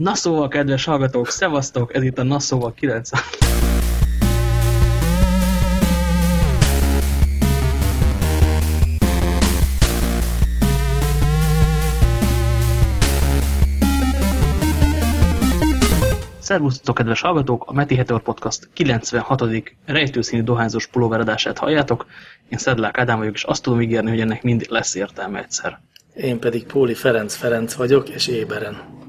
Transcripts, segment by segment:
Na szóval, kedves hallgatók, szevasztok, ez itt a Na szóval 9. Szervusztok, kedves hallgatók! A Meti Heteor Podcast 96. rejtőszínű dohányzós pulóveradását halljátok. Én Szedlák Ádám vagyok, és azt tudom ígérni, hogy ennek mind lesz értelme egyszer. Én pedig Póli Ferenc Ferenc vagyok, és éberen.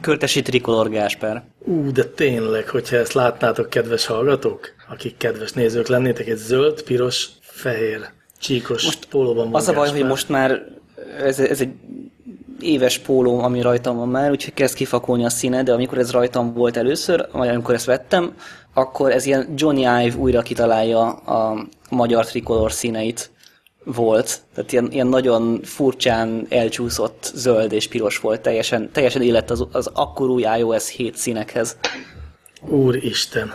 Körtesi Trikolor Gásper. Ú, de tényleg, hogyha ezt látnátok, kedves hallgatók, akik kedves nézők lennétek, egy zöld, piros, fehér, csíkos most pólóban van Az a baj, hogy most már ez, ez egy éves póló, ami rajtam van már, úgyhogy kezd kifakulni a színe, de amikor ez rajtam volt először, vagy amikor ezt vettem, akkor ez ilyen Johnny Ive újra kitalálja a magyar trikolor színeit volt. Tehát ilyen, ilyen nagyon furcsán elcsúszott zöld és piros volt, teljesen, teljesen élet az, az akkor új iOS 7 színekhez. Úristen,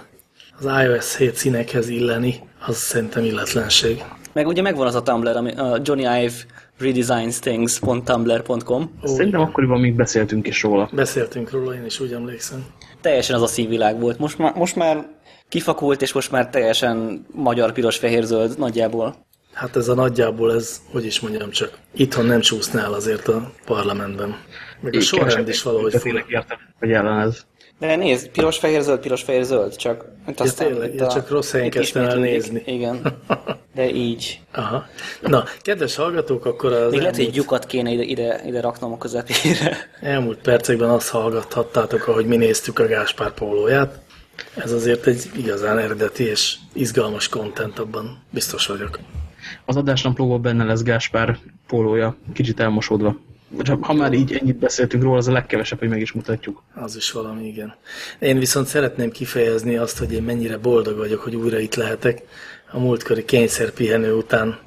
az iOS 7 színekhez illeni, az szerintem illetlenség. Meg ugye megvan az a Tumblr, ami a Johnny Ive redesignsthings.tumblr.com. Szerintem akkoriban még beszéltünk is róla. Beszéltünk róla, én is úgy emlékszem. Teljesen az a szívvilág volt. Most már, most már kifakult, és most már teljesen magyar, piros, fehér, zöld nagyjából. Hát ez a nagyjából, ez, hogy is mondjam csak, itthon nem csúsznál azért a parlamentben. Meg a sorrend is valahogy fura. értem, hogy ellenez. De nézd, piros, fehér, zöld, piros, fehér, zöld, csak... Mint aztán, ja, tényleg, ja, csak rossz helyen kezdtem el nézni. Igen, de így. Aha. Na, kedves hallgatók, akkor az... Még lehet, hogy lyukat kéne ide, ide, ide raknom a közepére. Elmúlt percekben azt hallgathattátok, ahogy mi néztük a Gáspár pólóját. Ez azért egy igazán eredeti és izgalmas kontent, abban biztos vagyok. Az adásnaplóban benne lesz Gáspár pólója, kicsit elmosódva. Ha már így ennyit beszéltünk róla, az a legkevesebb, hogy meg is mutatjuk. Az is valami, igen. Én viszont szeretném kifejezni azt, hogy én mennyire boldog vagyok, hogy újra itt lehetek. A múltkori kényszerpihenő után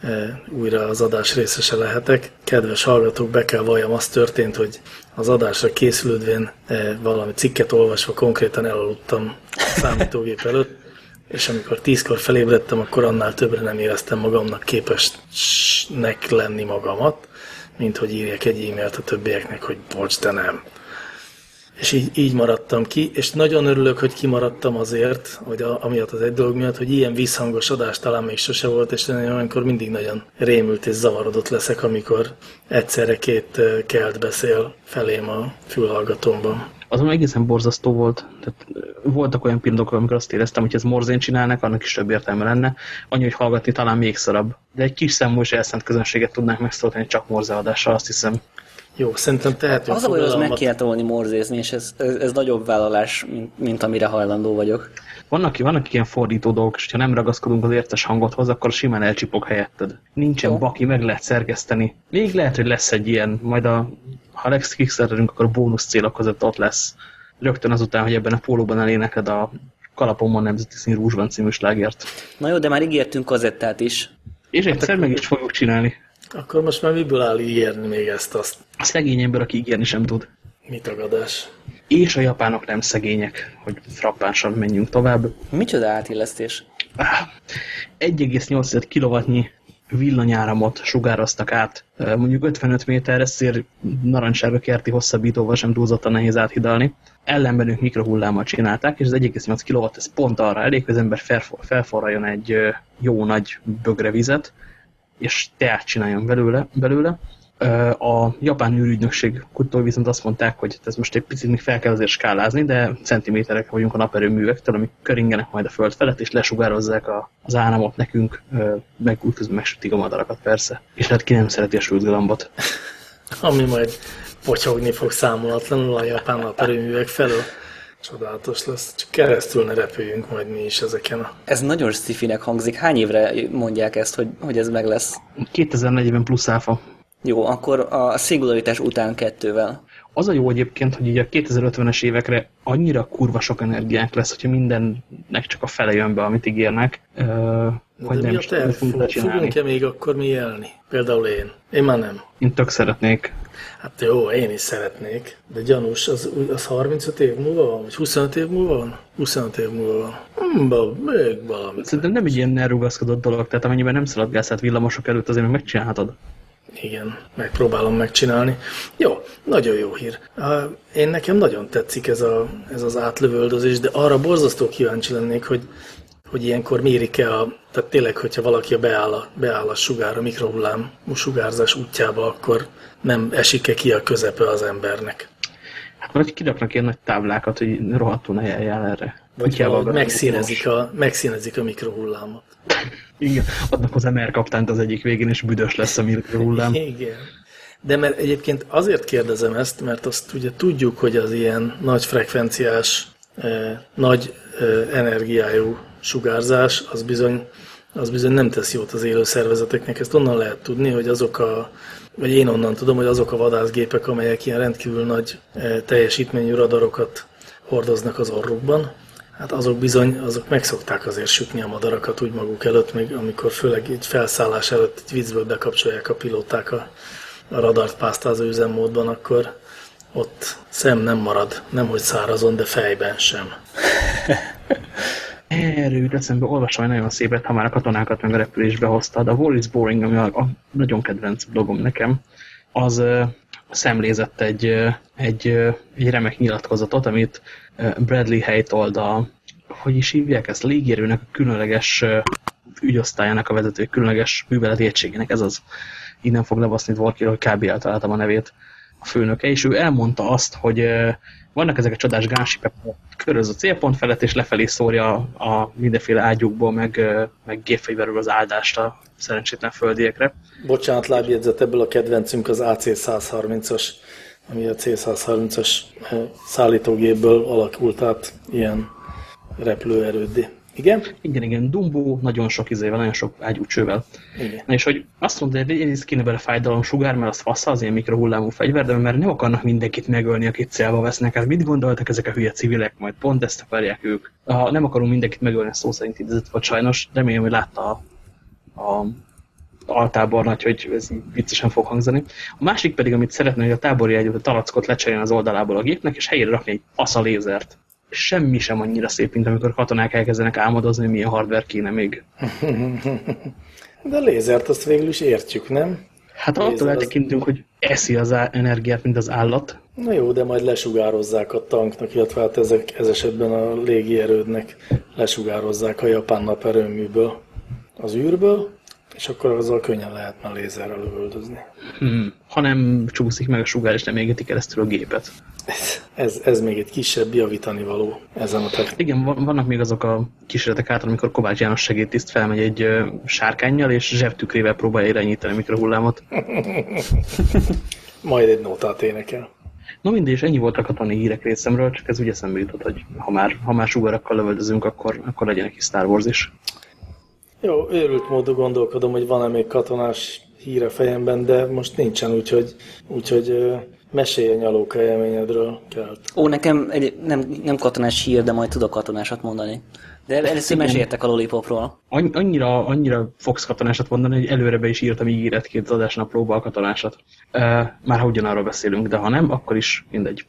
e, újra az adás részese lehetek. Kedves hallgatók, be kell valljam, az történt, hogy az adásra készülődvén e, valami cikket olvasva konkrétan elaludtam a számítógép előtt, és amikor tízkor felébredtem, akkor annál többre nem éreztem magamnak képesnek lenni magamat mint hogy írjak egy e-mailt a többieknek, hogy bocs, de nem. És így, így maradtam ki, és nagyon örülök, hogy kimaradtam azért, hogy a, amiatt az egy dolog miatt, hogy ilyen visszhangos adás talán még sose volt, és olyankor mindig nagyon rémült és zavarodott leszek, amikor egyszerre két kelt beszél felém a fülhallgatómban azon egészen borzasztó volt. Tehát voltak olyan pillanatok, amikor azt éreztem, hogy ez morzén csinálnak, annak is több értelme lenne. Annyi, hogy hallgatni talán még szarabb. De egy kis számú és elszent közönséget tudnánk megszólítani csak morzeadásra, azt hiszem. Jó, szerintem tehetünk. Az a baj, az meg kell tolni morzézni, és ez, ez, ez nagyobb vállalás, mint, mint amire hajlandó vagyok. Vannak, vannak ilyen fordító dolgok, és ha nem ragaszkodunk az értes hangothoz, akkor simán elcsipok helyetted. Nincsen Jó. baki, meg lehet szerkeszteni. Még lehet, hogy lesz egy ilyen, majd a, ha Lex Kickstarterünk, akkor bónusz célok között ott lesz. Rögtön azután, hogy ebben a pólóban eléneked a Kalapomban Nemzeti Szín Rúzsban című slágert. Na jó, de már ígértünk kazettát is. És egyszer meg is fogjuk csinálni. Akkor most már miből áll ígérni még ezt azt? A szegény ember, aki ígérni sem tud. Mi tagadás? És a japánok nem szegények, hogy frappánsan menjünk tovább. Micsoda átillesztés? 1,8 kW villanyáramot sugároztak át. Mondjuk 55 méterre szér narancsága kerti hosszabbítóval sem túlzottan nehéz áthidalni. Ellenben ők mikrohullámmal csinálták, és az 1,8 kW ez pont arra elég, hogy az ember felforraljon egy jó nagy bögre vizet, és teát csináljon belőle, belőle a japán űrügynökség kutatói viszont azt mondták, hogy ez most egy picit még fel kell azért skálázni, de centiméterek vagyunk a naperőművektől, amik köringenek majd a föld felett, és lesugározzák a, az áramot nekünk, meg útközben megsütik a madarakat persze. És hát ki nem szereti a sült. Ami majd potyogni fog számolatlanul a japán naperőművek felől. Csodálatos lesz. Csak keresztül ne repüljünk majd mi is ezeken a... Ez nagyon szifinek hangzik. Hány évre mondják ezt, hogy, hogy ez meg lesz? 2040 plusz áfa. Jó, akkor a szingularitás után kettővel. Az a jó egyébként, hogy így a 2050-es évekre annyira kurva sok energiánk lesz, hogyha mindennek csak a fele jön be, amit ígérnek, uh, hogy nem is Fogunk-e még akkor mi élni? Például én. Én már nem. Én tök szeretnék. Hát jó, én is szeretnék, de gyanús, az, az 35 év múlva van, vagy 25 év múlva van? 25 év múlva van. Hmm, még valami. Szerintem nem egy ilyen elrugaszkodott dolog, tehát amennyiben nem szaladgálsz át villamosok előtt, azért meg megcsinálhatod. Igen, megpróbálom megcsinálni. Jó, nagyon jó hír. Én nekem nagyon tetszik ez, a, ez az átlövöldözés, de arra borzasztó kíváncsi lennék, hogy, hogy ilyenkor mérik-e a, tehát tényleg, hogyha valaki beáll a, beáll a sugár, a mikrohullám sugárzás útjába, akkor nem esik-e ki a közepe az embernek. Hát vagy kiraknak ilyen nagy táblákat, hogy rohadtul ne eljár erre. Vagy valahogy megszínezik a, megszínezik a mikrohullámot. Igen, adnak az MR kaptányt az egyik végén, és büdös lesz a mikrohullám. Igen. De mert egyébként azért kérdezem ezt, mert azt ugye tudjuk, hogy az ilyen nagy frekvenciás, eh, nagy eh, energiájú sugárzás, az bizony, az bizony nem tesz jót az élő szervezeteknek. Ezt onnan lehet tudni, hogy azok a, vagy én onnan tudom, hogy azok a vadászgépek, amelyek ilyen rendkívül nagy eh, teljesítményű radarokat hordoznak az orrukban, Hát azok bizony, azok megszokták azért sütni a madarakat úgy maguk előtt, még amikor főleg egy felszállás előtt egy viccből bekapcsolják a pilóták a, a radart pásztázó üzemmódban, akkor ott szem nem marad, nem hogy szárazon, de fejben sem. Erről jut eszembe, olvasva nagyon szépet, ha már a katonákat meg a repülésbe hoztad. A War is Boring, ami a, a nagyon kedvenc blogom nekem, az szemlézett egy, egy, egy remek nyilatkozatot, amit Bradley Haytold a, hogy is hívják ezt, a légierőnek a különleges ügyosztályának a vezető, különleges műveleti egységének, ez az, innen fog lebaszni valaki, hogy kb. eltaláltam a nevét a főnöke, és ő elmondta azt, hogy vannak ezek a csodás gánsipek, köröz a célpont felett, és lefelé szórja a mindenféle ágyukból, meg, meg gépfegyverről az áldást a szerencsétlen földiekre. Bocsánat, lábjegyzet, ebből a kedvencünk az AC-130-as ami a C-130-as eh, szállítógépből alakult át ilyen repülőerőddi. Igen? Igen, igen, Dumbo nagyon sok izével, nagyon sok ágyúcsővel. Igen. Na és hogy azt mondta, hogy egyrészt kéne bele fájdalom sugár, mert az fasz, az ilyen mikrohullámú fegyver, de mert nem akarnak mindenkit megölni, akit célba vesznek. Hát mit gondoltak ezek a hülye civilek, majd pont ezt akarják ők. Ha nem akarunk mindenkit megölni, szó szerint idézett vagy sajnos, remélem, hogy látta a, a altábornagy, hogy ez viccesen fog hangzani. A másik pedig, amit szeretne, hogy a tábori együtt a talackot lecseréljen az oldalából a gépnek, és helyére rakni egy asza lézert. Semmi sem annyira szép, mint amikor katonák elkezdenek álmodozni, milyen hardware kéne még. De a lézert azt végül is értjük, nem? Hát attól eltekintünk, az... hogy eszi az energiát, mint az állat. Na jó, de majd lesugározzák a tanknak, illetve hát ezek, ez esetben a légierődnek lesugározzák a japán naperőműből az űrből, és akkor azzal könnyen lehetne lézerrel lövöldözni. Hmm. Ha nem csúszik meg a sugár, és nem égeti keresztül a gépet. Ez, ez, ez még egy kisebb javítani való ezen a területen. Igen, vannak még azok a kísérletek át, amikor Kovács János segédtiszt felmegy egy sárkányjal, és zsebtükrével próbálja irányítani a mikrohullámot. Majd egy nótát énekel. No mindegy, és ennyi volt a katonai hírek részemről, csak ez úgy eszembe jutott, hogy ha már, ha már sugarakkal lövöldözünk, akkor, akkor legyen egy Star Wars is. Jó, őrült módon gondolkodom, hogy van-e még katonás híre fejemben, de most nincsen, úgyhogy, úgyhogy mesélj a nyalóka élményedről, Kelt. Ó, nekem egy, nem, nem katonás hír, de majd tudok katonásat mondani. De először meséltek a Lollipopról. Annyira, annyira fogsz katonásat mondani, hogy előre be is írtam ígéretként az adásnaplóba a katonásat. Már ha ugyanarról beszélünk, de ha nem, akkor is mindegy.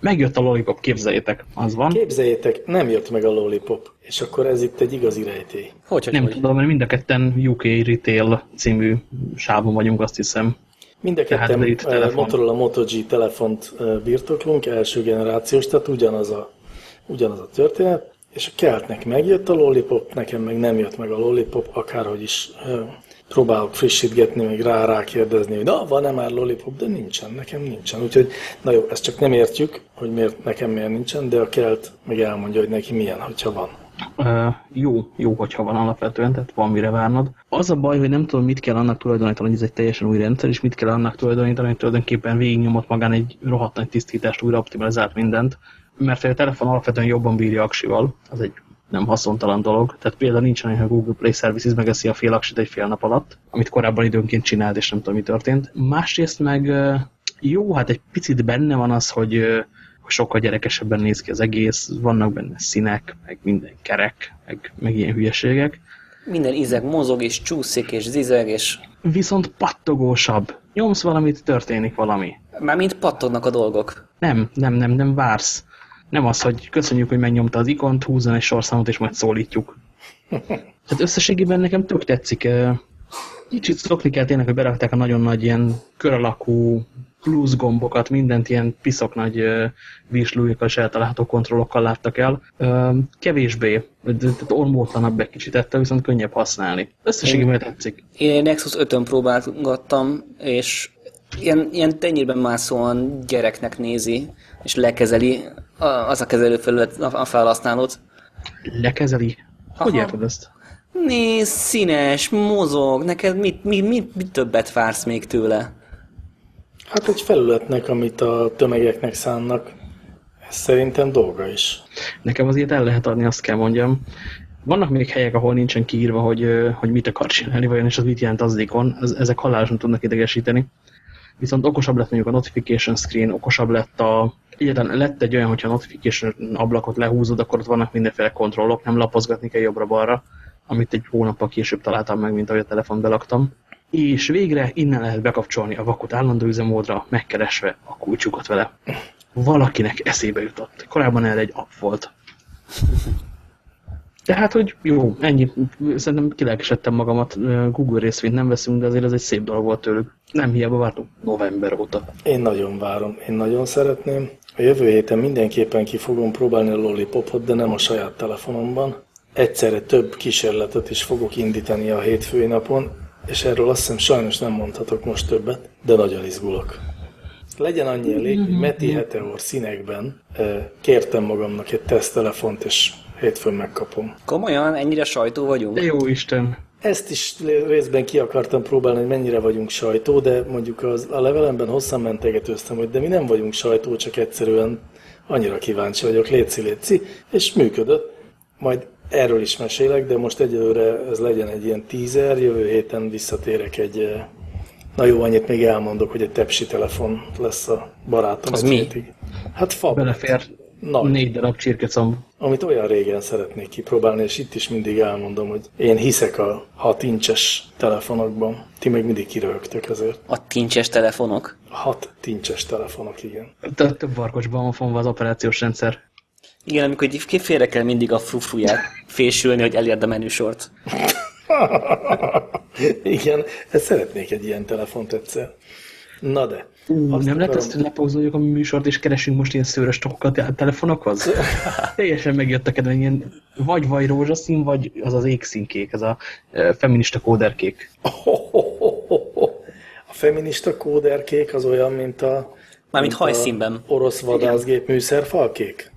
Megjött a Lollipop, képzeljétek, az van. Képzeljétek, nem jött meg a Lollipop, és akkor ez itt egy igazi rejtély. Hogy, hogy nem hogy? tudom, mert mind a ketten UK Retail című sávon vagyunk, azt hiszem. Mind a ketten uh, Motorola Moto G telefont birtoklunk, első generációs, tehát ugyanaz a, ugyanaz a történet és a keltnek megjött a lollipop, nekem meg nem jött meg a lollipop, akárhogy is próbálok frissítgetni, meg rá rákérdezni, hogy na, van-e már lollipop, de nincsen, nekem nincsen. Úgyhogy, na jó, ezt csak nem értjük, hogy miért nekem miért nincsen, de a kelt meg elmondja, hogy neki milyen, hogyha van. Uh, jó, jó, hogyha van alapvetően, tehát van mire várnod. Az a baj, hogy nem tudom, mit kell annak tulajdonítani, hogy ez egy teljesen új rendszer, és mit kell annak tulajdonítani, hogy tulajdonképpen végignyomott magán egy rohadt nagy tisztítást, újra optimalizált mindent, mert a telefon alapvetően jobban bírja aksival, az egy nem haszontalan dolog. Tehát például nincs olyan, hogy a Google Play Services megeszi a fél aksit egy fél nap alatt, amit korábban időnként csinált, és nem tudom, mi történt. Másrészt meg jó, hát egy picit benne van az, hogy sokkal gyerekesebben néz ki az egész, vannak benne színek, meg minden kerek, meg, meg ilyen hülyeségek. Minden ízeg mozog, és csúszik, és zizeg, és... Viszont pattogósabb. Nyomsz valamit, történik valami. Mármint pattognak a dolgok. Nem, nem, nem, nem vársz. Nem az, hogy köszönjük, hogy megnyomta az ikont, húzzon egy sorszámot, és majd szólítjuk. Tehát összességében nekem tök tetszik. Kicsit szokni kell tényleg, hogy berakták a nagyon nagy ilyen kör alakú plusz gombokat, mindent ilyen piszok nagy vízslújokkal és eltalálható kontrollokkal láttak el. Kevésbé, tehát ormótlanabb egy kicsit ettől, viszont könnyebb használni. Összességében tetszik. Én Nexus 5-ön próbálgattam, és ilyen, ilyen tenyérben mászóan gyereknek nézi, és lekezeli az a kezelőfelület a felhasználót. Lekezeli? Hogy Aha. érted ezt? Nézd, színes, mozog, neked mit, mit, mit, mit többet vársz még tőle? Hát egy felületnek, amit a tömegeknek szánnak, ez szerintem dolga is. Nekem azért el lehet adni, azt kell mondjam. Vannak még helyek, ahol nincsen kiírva, hogy, hogy mit akar csinálni, vajon, és az mit jelent az ikon. Ezek halálosan tudnak idegesíteni. Viszont okosabb lett mondjuk a notification screen, okosabb lett a... Egyáltalán lett egy olyan, hogyha a notification ablakot lehúzod, akkor ott vannak mindenféle kontrollok, nem lapozgatni kell jobbra-balra, amit egy hónappal később találtam meg, mint ahogy a telefon belaktam és végre innen lehet bekapcsolni a vakot állandó üzemmódra, megkeresve a kulcsukat vele. Valakinek eszébe jutott. Korábban erre egy app volt. Tehát, hogy jó, ennyi. Szerintem kilelkesedtem magamat. Google részvényt nem veszünk, de azért ez egy szép dolog volt tőlük. Nem hiába vártunk november óta. Én nagyon várom. Én nagyon szeretném. A jövő héten mindenképpen ki fogom próbálni a Lollipopot, de nem a saját telefonomban. Egyszerre több kísérletet is fogok indítani a hétfői napon és erről azt hiszem sajnos nem mondhatok most többet, de nagyon izgulok. Legyen annyi elég, hogy Meti Heteor színekben kértem magamnak egy teszttelefont, és hétfőn megkapom. Komolyan? Ennyire sajtó vagyunk? De jó Isten! Ezt is részben ki akartam próbálni, hogy mennyire vagyunk sajtó, de mondjuk az, a levelemben hosszan mentegetőztem, hogy de mi nem vagyunk sajtó, csak egyszerűen annyira kíváncsi vagyok, léci, léci, és működött. Majd Erről is mesélek, de most egyelőre ez legyen egy ilyen teaser, jövő héten visszatérek egy, eh, na jó, annyit még elmondok, hogy egy tepsi telefon lesz a barátom. Az mi? Hétig. Hát fa. Belefér Nagy. négy darab csirkecomb. Amit olyan régen szeretnék kipróbálni, és itt is mindig elmondom, hogy én hiszek a hat incses telefonokban. Ti meg mindig kirögtök ezért. A tincses telefonok? Hat tincses telefonok, igen. De több varkosban van fonva az operációs rendszer. Igen, amikor félre kell mindig a frufruját fésülni, hogy elérd a menüsort. Igen, ezt szeretnék egy ilyen telefont egyszer. Na de. Uh, nem lehet azt, hogy lepózoljuk a műsort, és keresünk most ilyen szőrös tokokat a telefonokhoz? Teljesen megjött a kedven, ilyen vagy vagy rózsaszín, vagy az az égszínkék, ez a feminista kóderkék. A feminista kóderkék az olyan, mint a... Mármint hajszínben. Orosz vadászgép műszerfalkék?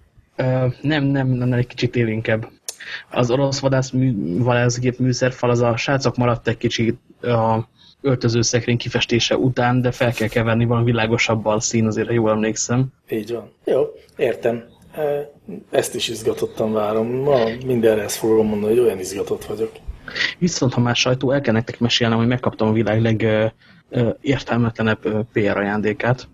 nem, nem, nem, egy kicsit élénkebb. Az orosz vadász mű, vadászgép műszerfal, az a srácok maradt egy kicsit a öltözőszekrény kifestése után, de fel kell keverni valami világosabbal szín, azért, ha jól emlékszem. Így van. Jó, értem. Ezt is izgatottan várom. Ma mindenre ezt fogom mondani, hogy olyan izgatott vagyok. Viszont, ha már sajtó, el kell nektek mesélnem, hogy megkaptam a világ legértelmetlenebb PR ajándékát.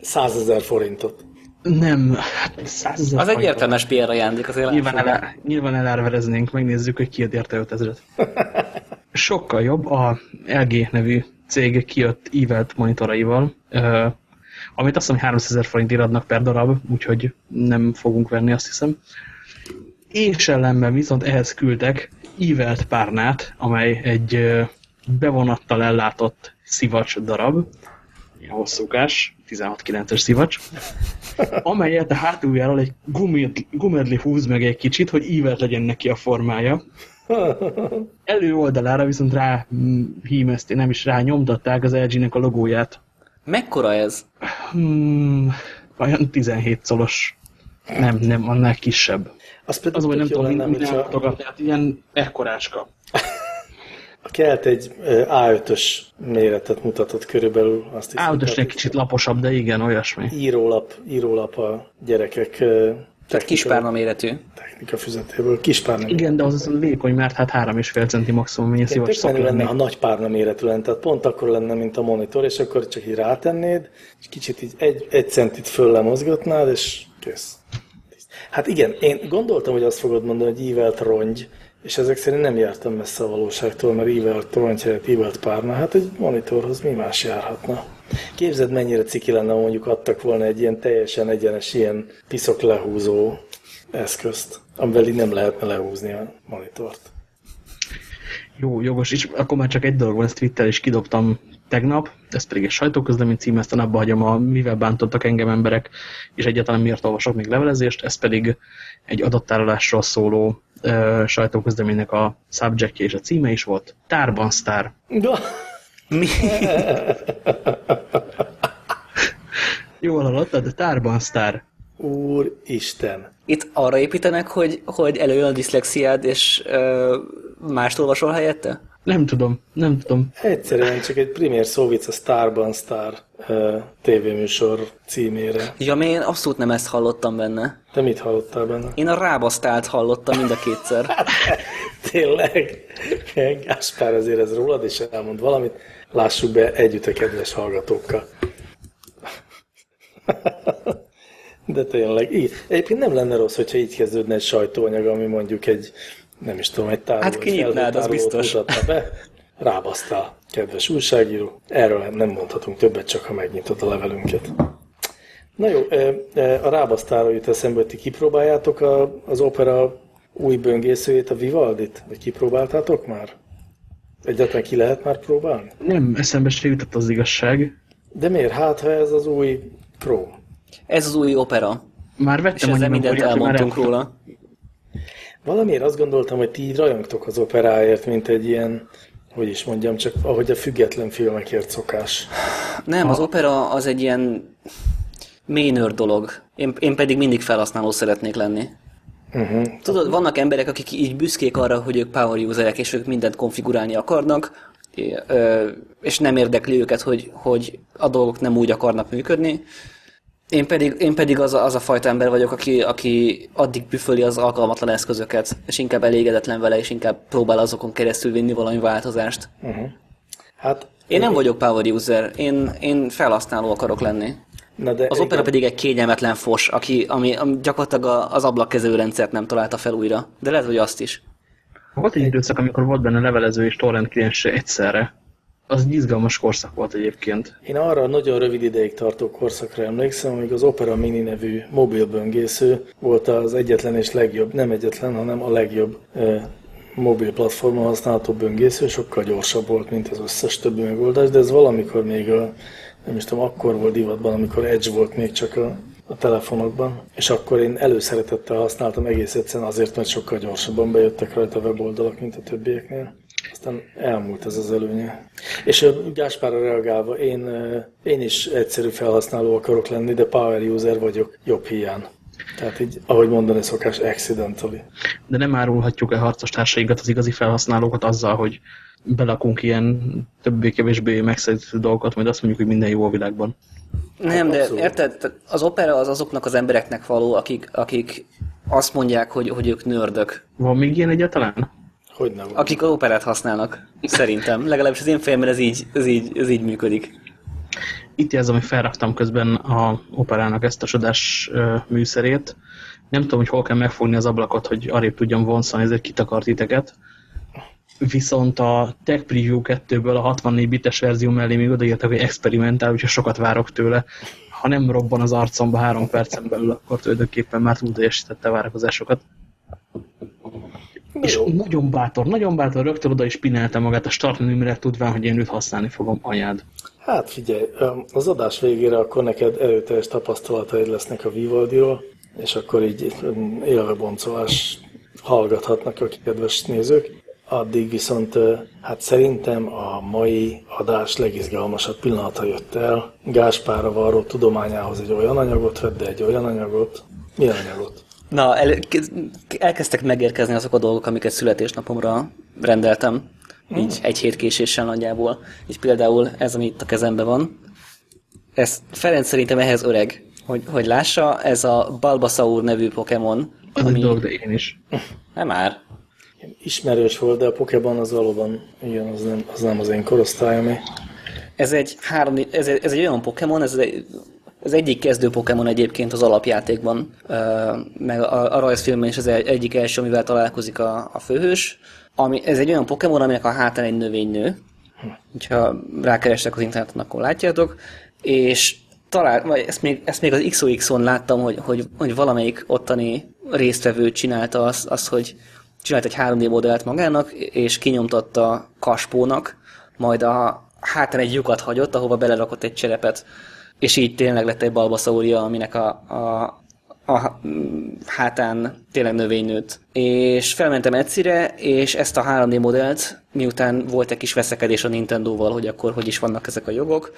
Százezer forintot. Nem, százezer Az egy értelmes PR ajándék, azért nyilván, el, nyilván elárvereznénk, megnézzük, hogy ki érte 5000 Sokkal jobb, a LG nevű cég kijött ívelt monitoraival, amit azt hiszem 300 forint adnak per darab, úgyhogy nem fogunk venni, azt hiszem. És ellenben viszont ehhez küldtek ívelt párnát, amely egy bevonattal ellátott szivacs darab, ilyen hosszúkás, 16-9-es szivacs, amelyet a hátuljáról egy gumedli húz meg egy kicsit, hogy ívelt legyen neki a formája. Elő oldalára viszont rá hímezték, nem is rá nyomtatták az LG-nek a logóját. Mekkora ez? Hmm, olyan 17 szolos. Nem, nem, annál kisebb. Az, az hogy nem tudom, lenne, nem, nem hát ilyen ekkoráska. A kelt egy A5-ös méretet mutatott körülbelül. Azt A5-ös egy kicsit laposabb, de igen, olyasmi. Írólap, írólap a gyerekek tehát kispárna méretű. Technika füzetéből, kispárna Igen, de az az vékony, mert hát 3,5 centi maximum mennyi szivacs szok lenne, ha nagy párna méretű lenne, tehát pont akkor lenne, mint a monitor, és akkor csak így rátennéd, és kicsit így egy, egy centit föl lemozgatnád, és kész. Hát igen, én gondoltam, hogy azt fogod mondani, hogy ívelt rongy, és ezek szerint nem jártam messze a valóságtól, mert ívelt torony helyett ívelt párna, hát egy monitorhoz mi más járhatna? Képzeld, mennyire ciki lenne, mondjuk adtak volna egy ilyen teljesen egyenes, ilyen piszok lehúzó eszközt, amivel így nem lehetne lehúzni a monitort. Jó, jogos, és akkor már csak egy dolog van, ezt Twitter is kidobtam tegnap, ez pedig egy sajtóközlemény cím, ezt a napba hagyom a mivel bántottak engem emberek, és egyáltalán miért olvasok még levelezést, ez pedig egy adattárolásról szóló uh, sajtóközleménynek a subjectje és a címe is volt. Tárban sztár. Mi? Jól hallottad? Tárban sztár. Úristen. Itt arra építenek, hogy, hogy előjön a diszlexiád, és ö, mást olvasol helyette? Nem tudom, nem tudom. Egyszerűen csak egy primér szóvic a Starban Star uh, tévéműsor címére. Ja, én abszolút nem ezt hallottam benne. Te mit hallottál benne? Én a rábasztált hallottam mind a kétszer. Tényleg? Gáspár azért ez rólad is elmond valamit. Lássuk be együtt a kedves hallgatókkal. De tényleg, így. Egyébként nem lenne rossz, hogyha így kezdődne egy sajtóanyag, ami mondjuk egy, nem is tudom, egy tároló. Hát kinyitnád, az biztos. Be. Rábasztál, kedves újságíró. Erről nem mondhatunk többet, csak ha megnyitod a levelünket. Na jó, a rábasztára jut eszembe, hogy ti kipróbáljátok az opera új böngészőjét, a Vivaldit? Vagy kipróbáltátok már? Egyáltalán ki lehet már próbálni? Nem, eszembe se jutott az igazság. De miért? Hát, ha ez az új Pro. Ez az új opera. Már És vettem ezzel annyi mindent már elmondtunk el- róla. Valamiért azt gondoltam, hogy ti így rajongtok az operáért, mint egy ilyen, hogy is mondjam, csak ahogy a független filmekért szokás. Nem, az opera az egy ilyen ménőr dolog. Én, én pedig mindig felhasználó szeretnék lenni. Uh-huh. Tudod, vannak emberek, akik így büszkék arra, hogy ők power userek, és ők mindent konfigurálni akarnak, és nem érdekli őket, hogy, hogy a dolgok nem úgy akarnak működni. Én pedig, én pedig az, a, az a fajta ember vagyok, aki, aki addig büföli az alkalmatlan eszközöket, és inkább elégedetlen vele, és inkább próbál azokon keresztül vinni valami változást. Uh-huh. Hát, Én nem vagyok power user, én, én felhasználó akarok lenni. Na de Az opera igen, pedig egy kényelmetlen fos, aki, ami, ami gyakorlatilag az ablakkezelő rendszert nem találta fel újra. De lehet, hogy azt is. Volt egy időszak, amikor volt benne levelező és torrent kliens egyszerre. Az egy izgalmas korszak volt egyébként. Én arra a nagyon rövid ideig tartó korszakra emlékszem, amíg az Opera Mini nevű mobil böngésző volt az egyetlen és legjobb, nem egyetlen, hanem a legjobb eh, mobil platformon használható böngésző, sokkal gyorsabb volt, mint az összes többi megoldás, de ez valamikor még a, nem is tudom, akkor volt divatban, amikor Edge volt még csak a, a telefonokban, és akkor én előszeretettel használtam egész egyszerűen azért, mert sokkal gyorsabban bejöttek rajta a weboldalak, mint a többieknél. Aztán elmúlt ez az előnye. És Gáspárra reagálva, én, én is egyszerű felhasználó akarok lenni, de power user vagyok jobb hiány. Tehát így, ahogy mondani szokás, accidentally. De nem árulhatjuk el harcos társainkat, az igazi felhasználókat azzal, hogy belakunk ilyen többé-kevésbé megszerítő dolgokat, majd azt mondjuk, hogy minden jó a világban. Nem, de abszolút. érted, az opera az azoknak az embereknek való, akik, akik azt mondják, hogy, hogy ők nördök. Van még ilyen egyáltalán? Hogy nem? Akik operát használnak, szerintem. Legalábbis az én fejemben ez így, ez így, ez így működik. Itt jelzem, hogy felraktam közben a operának ezt a sodás műszerét. Nem tudom, hogy hol kell megfogni az ablakot, hogy arrébb tudjam vonszani, ezért kitakart titeket. Viszont a Tech Preview 2-ből a 64 bites verzió mellé még odaírtak, hogy experimentál, úgyhogy sokat várok tőle. Ha nem robban az arcomba három percen belül, akkor tulajdonképpen már túl teljesítette a várakozásokat. És nagyon bátor, nagyon bátor, rögtön oda is pinelte magát a start menümre, tudván, hogy én őt használni fogom, anyád. Hát figyelj, az adás végére akkor neked erőteljes tapasztalataid lesznek a Vivaldiról, és akkor így élve boncolás hallgathatnak a kedves nézők. Addig viszont hát szerintem a mai adás legizgalmasabb pillanata jött el. Gáspára varró tudományához egy olyan anyagot vett, de egy olyan anyagot. Milyen anyagot? Na, el, elkezdtek megérkezni azok a dolgok, amiket születésnapomra rendeltem. Így egy hét késéssel nagyjából. Így például ez, ami itt a kezemben van. Ez Ferenc szerintem ehhez öreg, hogy, hogy lássa, ez a Bulbasaur nevű Pokémon. Az egy dolog, de én is. Nem már. Ismerős volt, de a Pokémon az valóban, igen, az nem az, nem az én korosztályomé. Ez egy, három, ez, egy- ez egy olyan Pokémon, ez egy, az egyik kezdő Pokémon egyébként az alapjátékban, meg a, a rajzfilmben is az egy- egyik első, amivel találkozik a, a főhős. Ami, ez egy olyan Pokémon, aminek a hátán egy növénynő. Ha rákerestek az interneten, akkor látjátok. És talál, vagy ezt még, ezt még az XOX-on láttam, hogy, hogy, hogy valamelyik ottani résztvevő csinálta azt, azt hogy csinált egy 3D modellt magának, és kinyomtatta kaspónak, majd a hátán egy lyukat hagyott, ahova belerakott egy cserepet, és így tényleg lett egy balbaszauria, aminek a, a, a hátán tényleg növény nőtt. És felmentem egyszerre, és ezt a 3D modellt, miután volt egy kis veszekedés a Nintendo-val, hogy akkor hogy is vannak ezek a jogok,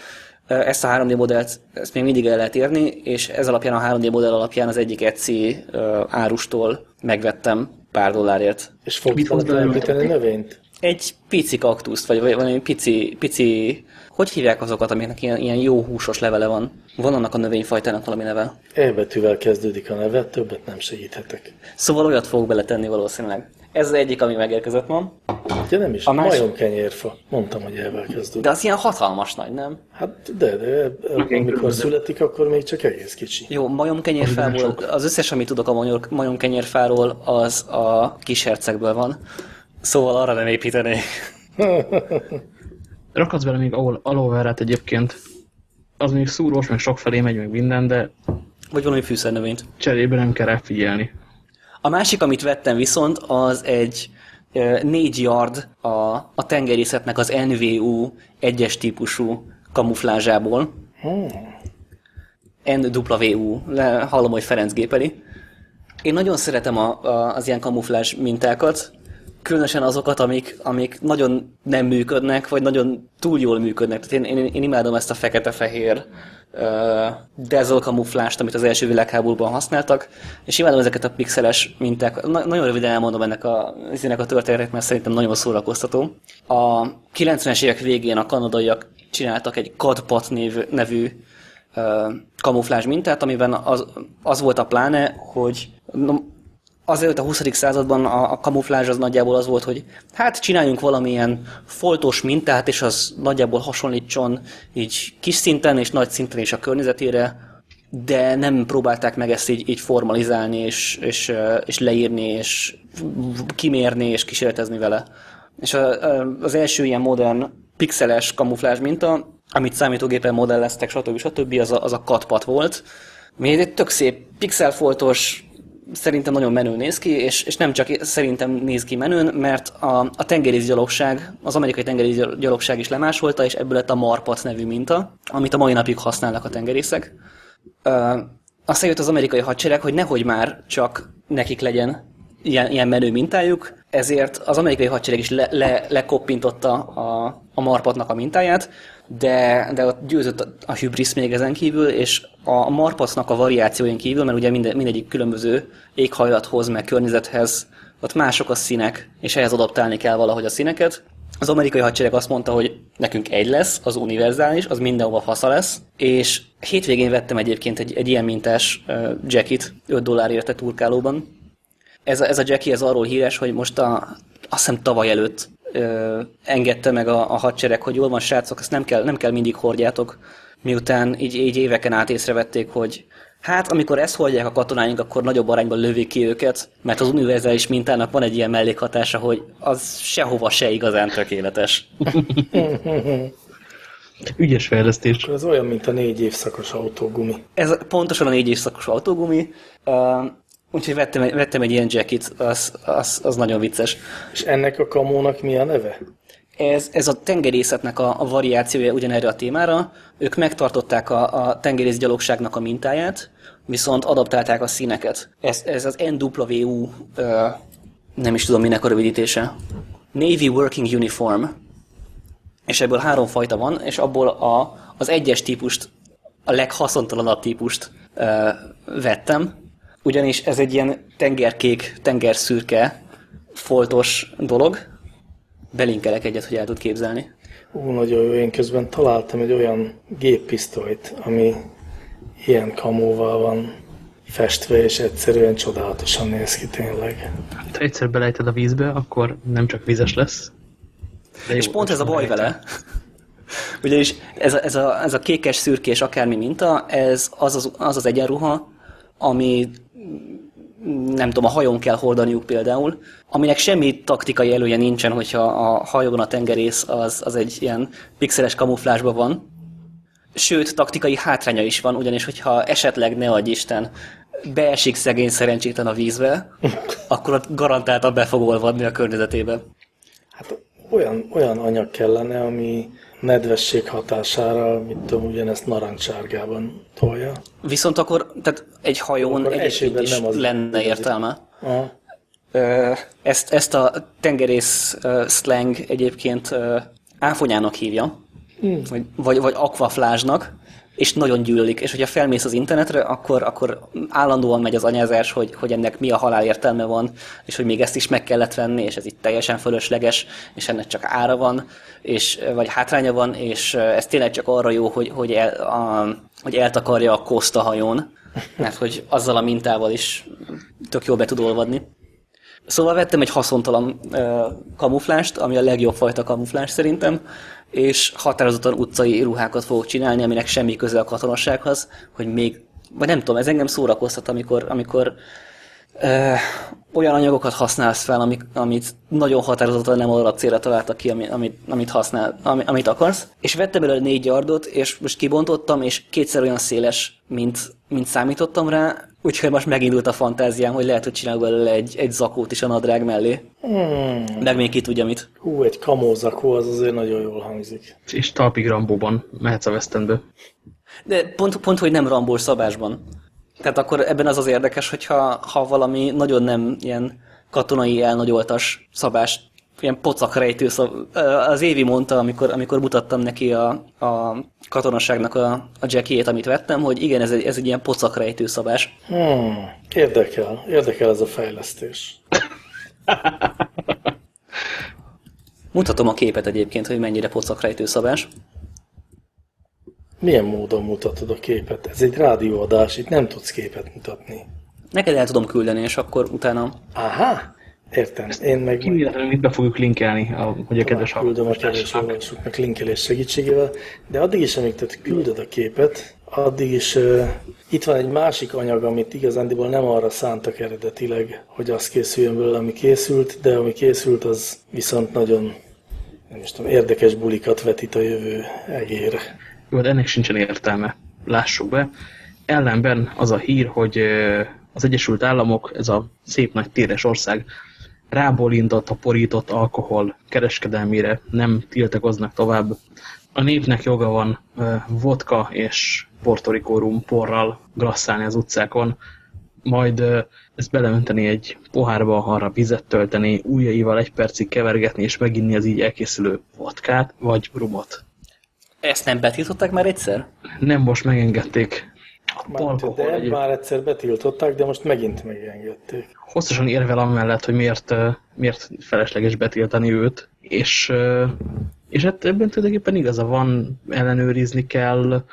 ezt a 3D modellt ezt még mindig el lehet érni, és ez alapján a 3D modell alapján az egyik Etsy árustól megvettem pár dollárért. És fogsz telepíteni növényt? Egy pici kaktuszt, vagy valami pici, pici hogy hívják azokat, amiknek ilyen, ilyen jó húsos levele van? Van annak a növényfajtának valami neve? Elbetűvel kezdődik a neve, többet nem segíthetek. Szóval olyat fogok beletenni valószínűleg. Ez az egyik, ami megérkezett ma. Ja nem is, a más... majomkenyérfa. Mondtam, hogy elvel kezdődik. De az ilyen hatalmas nagy, nem? Hát de, de amikor születik, akkor még csak egész kicsi. Jó, majomkenyérfából, az összes, amit tudok a majomkenyérfáról, az a kis hercegből van. Szóval arra nem építenék. Rakadsz bele még aloe egyébként. Az még szúrós, meg felé megy, meg minden, de... Vagy valami fűszernövényt. Cserébe nem kell figyelni. A másik, amit vettem viszont, az egy négy yard a, a tengerészetnek az NVU egyes típusú kamuflázsából. Hmm. NWU, hallom, hogy Ferenc gépeli. Én nagyon szeretem a, a, az ilyen kamuflázs mintákat, különösen azokat, amik, amik nagyon nem működnek, vagy nagyon túl jól működnek. Tehát én, én, én imádom ezt a fekete-fehér uh, dazzle kamuflást, amit az első világháborúban használtak, és imádom ezeket a pixeles minták. Na, nagyon röviden elmondom ennek a, ennek a történetet, mert szerintem nagyon szórakoztató. A 90-es évek végén a kanadaiak csináltak egy Godpat név, nevű uh, kamuflás mintát, amiben az, az volt a pláne, hogy azért a 20. században a, a kamuflázs az nagyjából az volt, hogy hát csináljunk valamilyen foltos mintát, és az nagyjából hasonlítson így kis szinten és nagy szinten is a környezetére, de nem próbálták meg ezt így, így formalizálni, és, és, és leírni, és kimérni, és kísérletezni vele. És a, az első ilyen modern pixeles kamuflázs minta, amit számítógépen modelleztek, stb. stb. az a, az a katpat volt, mi egy tök szép pixelfoltos, szerintem nagyon menő néz ki, és, és nem csak szerintem néz ki menőn, mert a, a tengerészgyalogság, az amerikai tengerészgyalogság is lemásolta, és ebből lett a Marpat nevű minta, amit a mai napig használnak a tengerészek. Uh, aztán jött az amerikai hadsereg, hogy nehogy már csak nekik legyen ilyen, ilyen menő mintájuk, ezért az amerikai hadsereg is le, le, lekoppintotta a, a marpatnak a mintáját, de, de ott győzött a, a hybris még ezen kívül, és a marpatnak a variációin kívül, mert ugye minde, mindegyik különböző éghajlathoz, meg környezethez, ott mások a színek, és ehhez adaptálni kell valahogy a színeket. Az amerikai hadsereg azt mondta, hogy nekünk egy lesz, az univerzális, az mindenhova fasza lesz, és hétvégén vettem egyébként egy, egy ilyen mintás uh, jackit 5 dollárért a turkálóban, ez a, ez a Jackie ez arról híres, hogy most a, azt hiszem tavaly előtt ö, engedte meg a, a hadsereg, hogy jól van srácok, ezt nem kell, nem kell mindig hordjátok, miután így, így éveken át észrevették, hogy hát amikor ezt hordják a katonáink, akkor nagyobb arányban lövik ki őket, mert az univerzális mintának van egy ilyen mellékhatása, hogy az sehova se igazán tökéletes. Ügyes fejlesztés. Ez olyan, mint a négy évszakos autógumi. Ez pontosan a négy évszakos autógumi. Úgyhogy vettem, egy, vettem egy ilyen jacket, az, az, az nagyon vicces. És ennek a kamónak mi a neve? Ez, ez a tengerészetnek a, a variációja ugyanerre a témára. Ők megtartották a, a tengerészgyalogságnak a mintáját, viszont adaptálták a színeket. Ez, ez az NWU, ö, nem is tudom minek a rövidítése. Navy Working Uniform. És ebből három fajta van, és abból a, az egyes típust, a leghaszontalanabb típust ö, vettem, ugyanis ez egy ilyen tengerkék, tengerszürke, foltos dolog. Belinkelek egyet, hogy el tud képzelni. Ó, nagyon jó. Én közben találtam egy olyan géppisztolyt, ami ilyen kamóval van festve, és egyszerűen csodálatosan néz ki tényleg. Ha egyszer belejted a vízbe, akkor nem csak vízes lesz. De és pont ez a baj vele, ugyanis ez a, ez, a, ez a kékes, szürkés akármi minta, ez az az, az, az egyenruha, ami nem tudom, a hajón kell hordaniuk például, aminek semmi taktikai előnye nincsen, hogyha a hajón a tengerész az, az egy ilyen pixeles kamuflásban van. Sőt, taktikai hátránya is van, ugyanis hogyha esetleg, ne adj Isten, beesik szegény szerencsétlen a vízbe, akkor garantáltan be fog olvadni a környezetében. Hát olyan, olyan anyag kellene, ami nedvesség hatására, mit tudom, ugyanezt narancsárgában tolja. Viszont akkor, tehát egy hajón egyébként is nem az lenne igazi. értelme. Aha. Ezt, ezt a tengerész slang egyébként áfonyának hívja, Hmm. vagy, vagy, vagy akvaflázsnak, és nagyon gyűlölik. És hogyha felmész az internetre, akkor, akkor állandóan megy az anyázás, hogy, hogy ennek mi a halál értelme van, és hogy még ezt is meg kellett venni, és ez itt teljesen fölösleges, és ennek csak ára van, és, vagy hátránya van, és ez tényleg csak arra jó, hogy, hogy, el, a, hogy eltakarja a koszt a hajón, mert hogy azzal a mintával is tök jól be tud olvadni. Szóval vettem egy haszontalan uh, kamuflást, ami a legjobb fajta kamuflás szerintem, és határozottan utcai ruhákat fogok csinálni, aminek semmi köze a katonasághoz, hogy még, vagy nem tudom, ez engem szórakoztat, amikor, amikor uh, olyan anyagokat használsz fel, amik, amit nagyon határozottan nem arra a célra találtak ki, ami, amit, amit, használ, ami, amit akarsz. És vettem belőle négy yardot, és most kibontottam, és kétszer olyan széles, mint, mint számítottam rá, úgyhogy most megindult a fantáziám, hogy lehet, hogy csinálok belőle egy, egy zakót is a nadrág mellé. Hmm. Meg még ki tudja mit. Hú, egy kamózakó, az azért nagyon jól hangzik. És talpig Rambóban mehetsz a West Endbe. De pont, pont, hogy nem rambós szabásban. Tehát akkor ebben az az érdekes, hogyha ha valami nagyon nem ilyen katonai elnagyoltas szabás, ilyen pocakrejtő szab... Az Évi mondta, amikor, amikor mutattam neki a, a katonaságnak a, a jackiét, amit vettem, hogy igen, ez egy, ez egy ilyen pocakrejtő szabás. Hmm. Érdekel, érdekel ez a fejlesztés. Mutatom a képet egyébként, hogy mennyire pocakrejtő szabás. Milyen módon mutatod a képet? Ez egy rádióadás, itt nem tudsz képet mutatni. Neked el tudom küldeni, és akkor utána Aha, értem. Én meg Kivéletlenül itt be fogjuk linkelni, a, hogy a kedves küldöm a kedves olvasóknak linkelés segítségével, de addig is, amíg te küldöd a képet, addig is uh, itt van egy másik anyag, amit igazándiból nem arra szántak eredetileg, hogy az készüljön belőle, ami készült, de ami készült, az viszont nagyon nem is tudom, érdekes bulikat vetít a jövő egére. Jó, de ennek sincsen értelme. Lássuk be. Ellenben az a hír, hogy az Egyesült Államok, ez a szép nagy téres ország, rábólindott a porított alkohol kereskedelmére, nem tiltakoznak tovább. A népnek joga van vodka és portorikórum porral glasszálni az utcákon, majd ezt beleönteni egy pohárba, arra vizet tölteni, ujjaival egy percig kevergetni és meginni az így elkészülő vodkát vagy rumot. ezt nem betiltották már egyszer? Nem most megengedték. Alkohol de egy már egyszer betiltották, de most megint megengedték. hosszasan érvel amellett, hogy miért, miért felesleges betiltani őt, és, és hát ebben tulajdonképpen igaza van, ellenőrizni kell,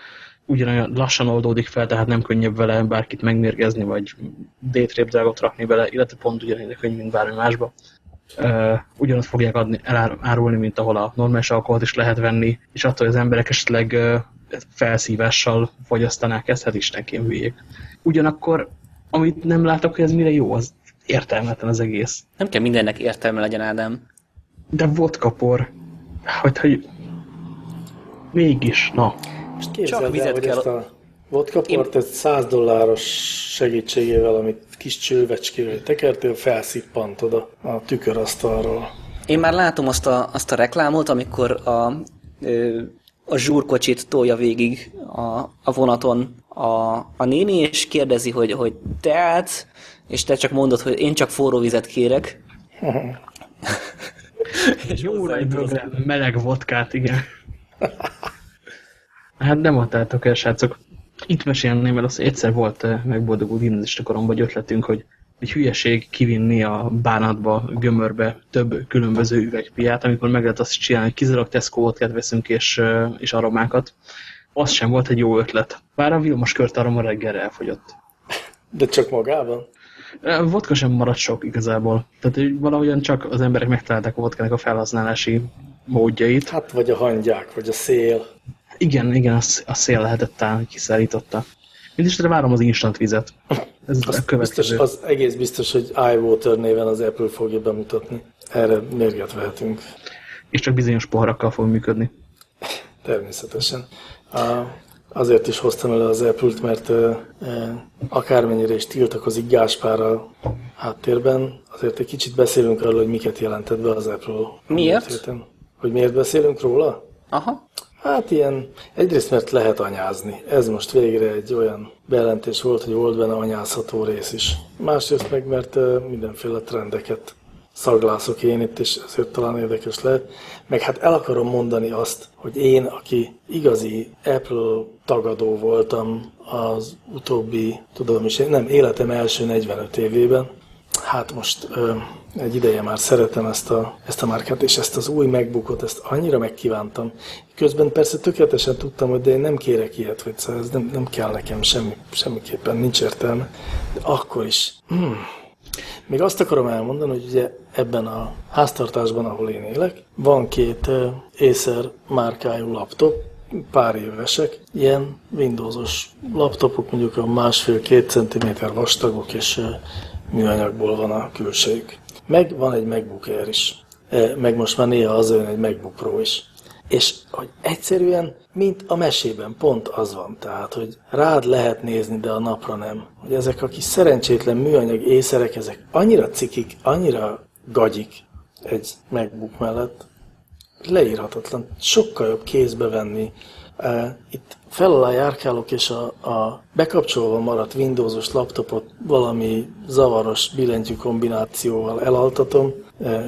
ugyanolyan lassan oldódik fel, tehát nem könnyebb vele bárkit megmérgezni, vagy détrépdrágot rakni bele, illetve pont ugyanilyen könnyű, mint bármi másba. Uh, ugyanazt fogják adni, elárulni, mint ahol a normális alkoholt is lehet venni, és attól, hogy az emberek esetleg uh, felszívással fogyasztanák ezt, hát istenkém hülyék. Ugyanakkor, amit nem látok, hogy ez mire jó, az értelmetlen az egész. Nem kell mindennek értelme legyen, Ádám. De vodkapor, hogy, hogy mégis, na. Most Csak vizet el, hogy kell- ezt a vodkaport, ezt 100 dolláros segítségével, amit kis csővecskével tekertél, felszippantod a, a tükörasztalról. Én már látom azt a, azt a reklámot, amikor a, a zsúrkocsit tolja végig a, a vonaton a, a néni, és kérdezi, hogy, hogy teát, és te csak mondod, hogy én csak forró vizet kérek. és Jó meleg vodkát, igen. Hát nem adtátok el, srácok. Itt mesélném el azt, hogy egyszer volt eh, megboldogult gimnazista koromban egy ötletünk, hogy egy hülyeség kivinni a bánatba, gömörbe több különböző üvegpiát, amikor meg lehet azt csinálni, hogy kizárólag Tesco veszünk és, eh, és aromákat. Az sem volt egy jó ötlet. Bár a Vilmos kört aroma reggel elfogyott. De csak magában? Eh, Vodka sem maradt sok igazából. Tehát hogy valahogyan csak az emberek megtalálták a vodkának a felhasználási módjait. Hát vagy a hangyák, vagy a szél. Igen, igen, a, a szél lehetett talán kiszállította. Mindenesetre várom az instant vizet. Ez a Biztos, az egész biztos, hogy iWater néven az Apple fogja bemutatni. Erre mérget vehetünk. És csak bizonyos poharakkal fog működni. Természetesen. A, azért is hoztam elő az Apple-t, mert uh, akármennyire is tiltakozik Gáspár a háttérben, azért egy kicsit beszélünk arról, hogy miket jelentett be az Apple. Miért? Hogy miért beszélünk róla? Aha. Hát ilyen, egyrészt mert lehet anyázni. Ez most végre egy olyan bejelentés volt, hogy volt benne anyázható rész is. Másrészt meg, mert mindenféle trendeket szaglászok én itt, és ezért talán érdekes lehet. Meg hát el akarom mondani azt, hogy én, aki igazi Apple tagadó voltam az utóbbi, tudom is, nem, életem első 45 évében, hát most ö, egy ideje már szeretem ezt a, ezt a márkát, és ezt az új megbukot, ezt annyira megkívántam. Közben persze tökéletesen tudtam, hogy de én nem kérek ilyet, szóval ez nem, nem kell nekem semmi, semmiképpen, nincs értelme. De akkor is. Hmm. Még azt akarom elmondani, hogy ugye ebben a háztartásban, ahol én élek, van két Acer márkájú laptop, pár évesek, ilyen Windowsos laptopok, mondjuk a másfél-két centiméter vastagok, és műanyagból van a külsejük. Meg van egy MacBook Air is, meg most már néha az jön egy MacBook Pro is. És hogy egyszerűen, mint a mesében, pont az van. Tehát, hogy rád lehet nézni, de a napra nem. Hogy ezek a kis szerencsétlen műanyag észerek, ezek annyira cikik, annyira gagyik egy MacBook mellett, leírhatatlan. Sokkal jobb kézbe venni. Itt fel alá járkálok, és a, a bekapcsolva maradt Windowsos laptopot valami zavaros billentyű kombinációval elaltatom,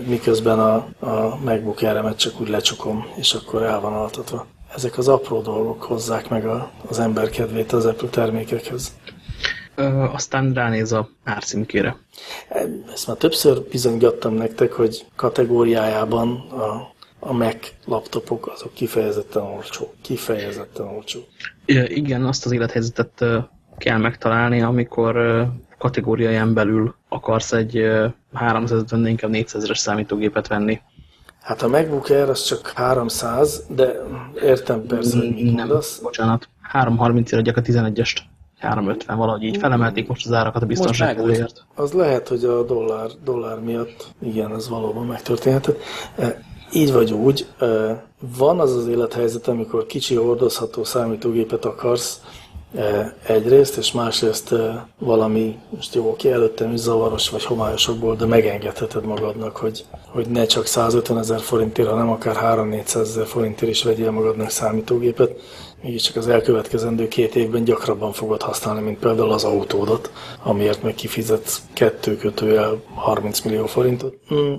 miközben a, a MacBook Air-emet csak úgy lecsukom, és akkor el van altatva. Ezek az apró dolgok hozzák meg a, az ember kedvét az Apple termékekhez. Ö, aztán ránéz a árcímkére. Ezt már többször bizonygattam nektek, hogy kategóriájában a a Mac laptopok azok kifejezetten olcsó. Kifejezetten olcsó. Igen, azt az élethelyzetet kell megtalálni, amikor kategóriáján belül akarsz egy 350, inkább 400-es számítógépet venni. Hát a MacBook Air az csak 300, de értem persze, hogy mit Nem, mondasz. bocsánat, 330 ért a 11-est. 350, valahogy így felemelték most az árakat a biztonságért. Az lehet, hogy a dollár, dollár miatt, igen, ez valóban megtörténhetett. Így vagy úgy, van az az élethelyzet, amikor kicsi hordozható számítógépet akarsz egyrészt, és másrészt valami, most jó, oké, előttem is zavaros vagy homályosokból, de megengedheted magadnak, hogy, hogy ne csak 150 ezer forintért, hanem akár 3-400 ezer forintért is vegyél magadnak számítógépet mégiscsak az elkövetkezendő két évben gyakrabban fogod használni, mint például az autódat, amiért meg kifizetsz kettő kötőjel 30 millió forintot. Mm,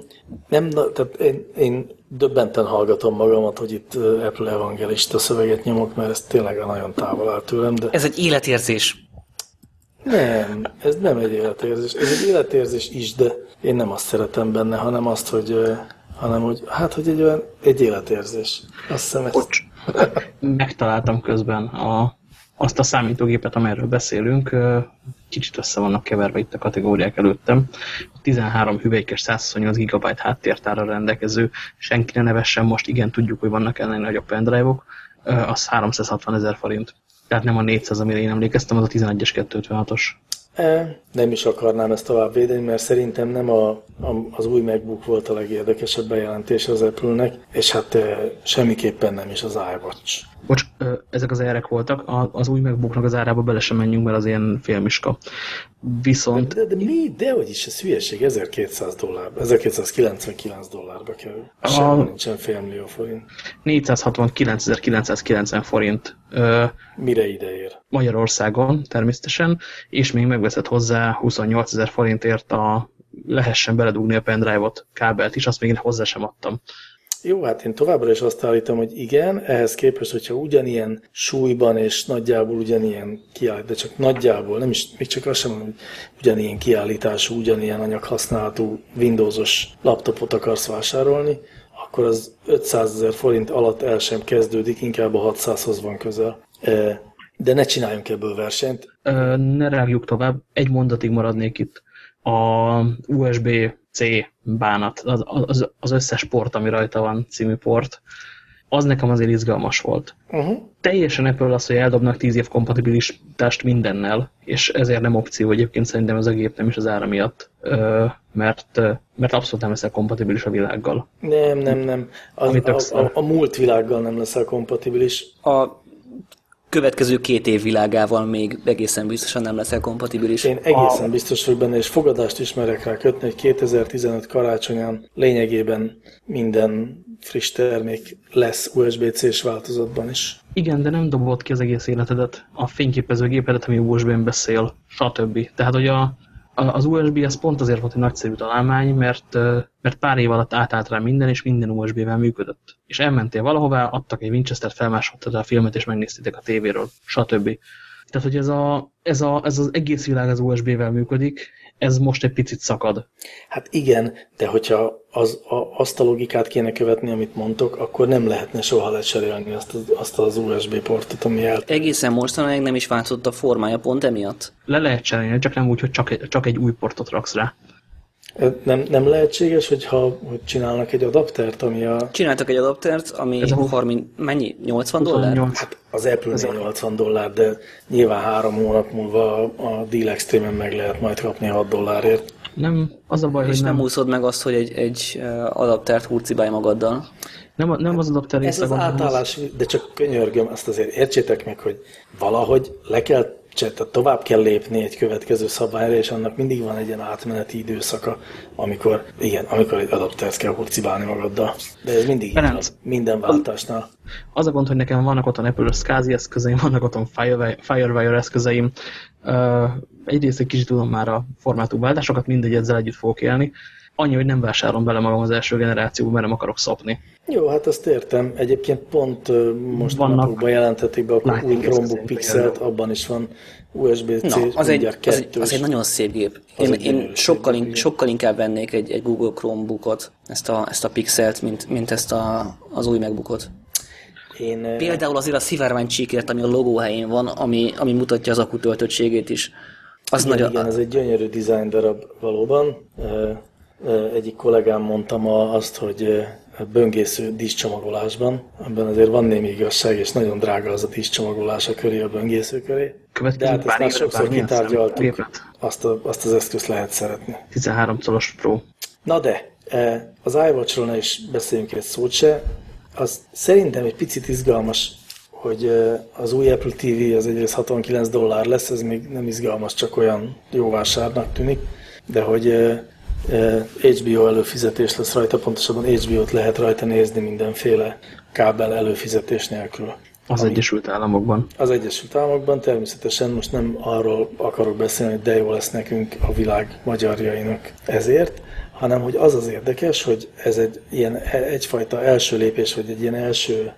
nem, tehát én, én döbbenten hallgatom magamat, hogy itt Apple evangelista szöveget nyomok, mert ez tényleg nagyon távol áll tőlem. De... Ez egy életérzés. Nem, ez nem egy életérzés. Ez egy életérzés is, de én nem azt szeretem benne, hanem azt, hogy, hanem hogy hát, hogy egy olyan, egy életérzés. Azt hiszem, ezt... Megtaláltam közben a, azt a számítógépet, amelyről beszélünk. Kicsit össze vannak keverve itt a kategóriák előttem. 13 hüvelykes 128 GB háttértára rendelkező, senki ne nevessen most, igen, tudjuk, hogy vannak ennél nagyobb pendrive-ok, az 360 ezer forint. Tehát nem a 400, amire én emlékeztem, az a 11-es 256-os. E, nem is akarnám ezt tovább védeni, mert szerintem nem a, a, az új MacBook volt a legérdekesebb bejelentés az Apple-nek, és hát e, semmiképpen nem is az iWatch. Bocs, ezek az erek voltak, az új MacBooknak az árába bele sem menjünk, mert az ilyen félmiska. Viszont... De, de, de mi? Dehogy is, ez hülyeség, 1200 dollár, 1299 dollárba kerül. Semmi a... nincsen félmillió forint. 469.990 forint. Mire ideér? Magyarországon természetesen, és még megveszed hozzá 28 ezer forintért a lehessen beledugni a pendrive-ot, kábelt is, azt még hozzá sem adtam. Jó, hát én továbbra is azt állítom, hogy igen, ehhez képest, hogyha ugyanilyen súlyban és nagyjából ugyanilyen kiállít, de csak nagyjából, nem is, még csak azt sem mondom, hogy ugyanilyen kiállítású, ugyanilyen anyaghasználatú Windowsos laptopot akarsz vásárolni, akkor az 500 ezer forint alatt el sem kezdődik, inkább a 600-hoz van közel. E, de ne csináljunk ebből versenyt. Ne rágjuk tovább, egy mondatig maradnék itt. A USB C bánat, az, az, az összes port, ami rajta van, című port, az nekem azért izgalmas volt. Uh -huh. Teljesen Apple az, hogy eldobnak 10 év kompatibilitást mindennel, és ezért nem opció egyébként szerintem ez a gép nem is az ára miatt, mert, mert abszolút nem leszel kompatibilis a világgal. Nem, nem, nem. Az, a, a, a múlt világgal nem leszel kompatibilis. A következő két év világával még egészen biztosan nem leszel kompatibilis. Én egészen biztos vagyok benne, és fogadást ismerek rá kötni, hogy 2015 karácsonyán lényegében minden friss termék lesz USB-C-s változatban is. Igen, de nem dobott ki az egész életedet, a fényképezőgépedet, ami USB-n beszél, stb. Tehát, hogy a, az USB ez pont azért volt egy nagyszerű találmány, mert, mert pár év alatt átállt rá minden, és minden USB-vel működött. És elmentél valahová, adtak egy Winchester-t, felmásoltad a filmet, és megnéztétek a tévéről, stb. Tehát, hogy ez, a, ez, a, ez az egész világ az USB-vel működik, ez most egy picit szakad. Hát igen, de hogyha az, a, azt a logikát kéne követni, amit mondtok, akkor nem lehetne soha lecserélni azt az, azt az USB portot, ami el... Egészen mostanáig nem is változott a formája pont emiatt? Le lehet cserélni, csak nem úgy, hogy csak egy, csak egy új portot raksz rá. Nem, nem lehetséges, hogyha hogy csinálnak egy adaptert, ami a... Csináltak egy adaptert, ami Ez a 30, mennyi? 80 dollár? Hát az apple 80 dollár, de nyilván három hónap múlva a Deal extreme meg lehet majd kapni 6 dollárért. Nem, az a baj, És hogy nem. nem úszod meg azt, hogy egy, egy adaptert hurcibálj magaddal. Nem, nem az adapter Ez az átállás, de csak könyörgöm, azt azért értsétek meg, hogy valahogy le kell tehát tovább kell lépni egy következő szabályra, és annak mindig van egy ilyen átmeneti időszaka, amikor, igen, amikor egy adaptert kell hurcibálni magaddal. De ez mindig így van, minden váltásnál. Az a gond, hogy nekem vannak otthon Apple SCSI eszközeim, vannak otthon Firewire, Firewire eszközeim. Uh, egyrészt egy kicsit tudom már a formátumváltásokat, mindegy ezzel együtt fogok élni. Annyi, hogy nem vásárolom bele magam az első generációba, mert nem akarok szopni. Jó, hát azt értem. Egyébként pont most Vannak napokban jelentették be a új Chromebook Pixelt, abban is van USB-C, Na, az egy, az, egy, az egy nagyon szép gép. Én, én sokkal, in, sokkal inkább vennék egy, egy Google Chromebookot, ezt a, ezt a Pixelt, mint, mint ezt a, az új MacBookot. Én, Például azért a szivárvány csíkért, ami a logó helyén van, ami, ami mutatja az akku töltöttségét is. Az igen, nagyon... igen, ez egy gyönyörű design darab valóban. Egyik kollégám mondta ma azt, hogy böngésző díszcsomagolásban, amiben azért van némi igazság, és nagyon drága az a díszcsomagolás a köré, a böngésző köré. Következő De hát ezt már sokszor kitárgyaltuk, azt, a, azt az eszközt lehet szeretni. 13 szoros Pro. Na de, az iWatch-ról ne is beszéljünk egy szót se, az szerintem egy picit izgalmas, hogy az új Apple TV az egyrészt 69 dollár lesz, ez még nem izgalmas, csak olyan jó vásárnak tűnik, de hogy HBO előfizetés lesz rajta, pontosabban HBO-t lehet rajta nézni mindenféle kábel előfizetés nélkül. Az ami, Egyesült Államokban. Az Egyesült Államokban természetesen most nem arról akarok beszélni, hogy de jó lesz nekünk a világ magyarjainak ezért, hanem hogy az az érdekes, hogy ez egy ilyen egyfajta első lépés, vagy egy ilyen első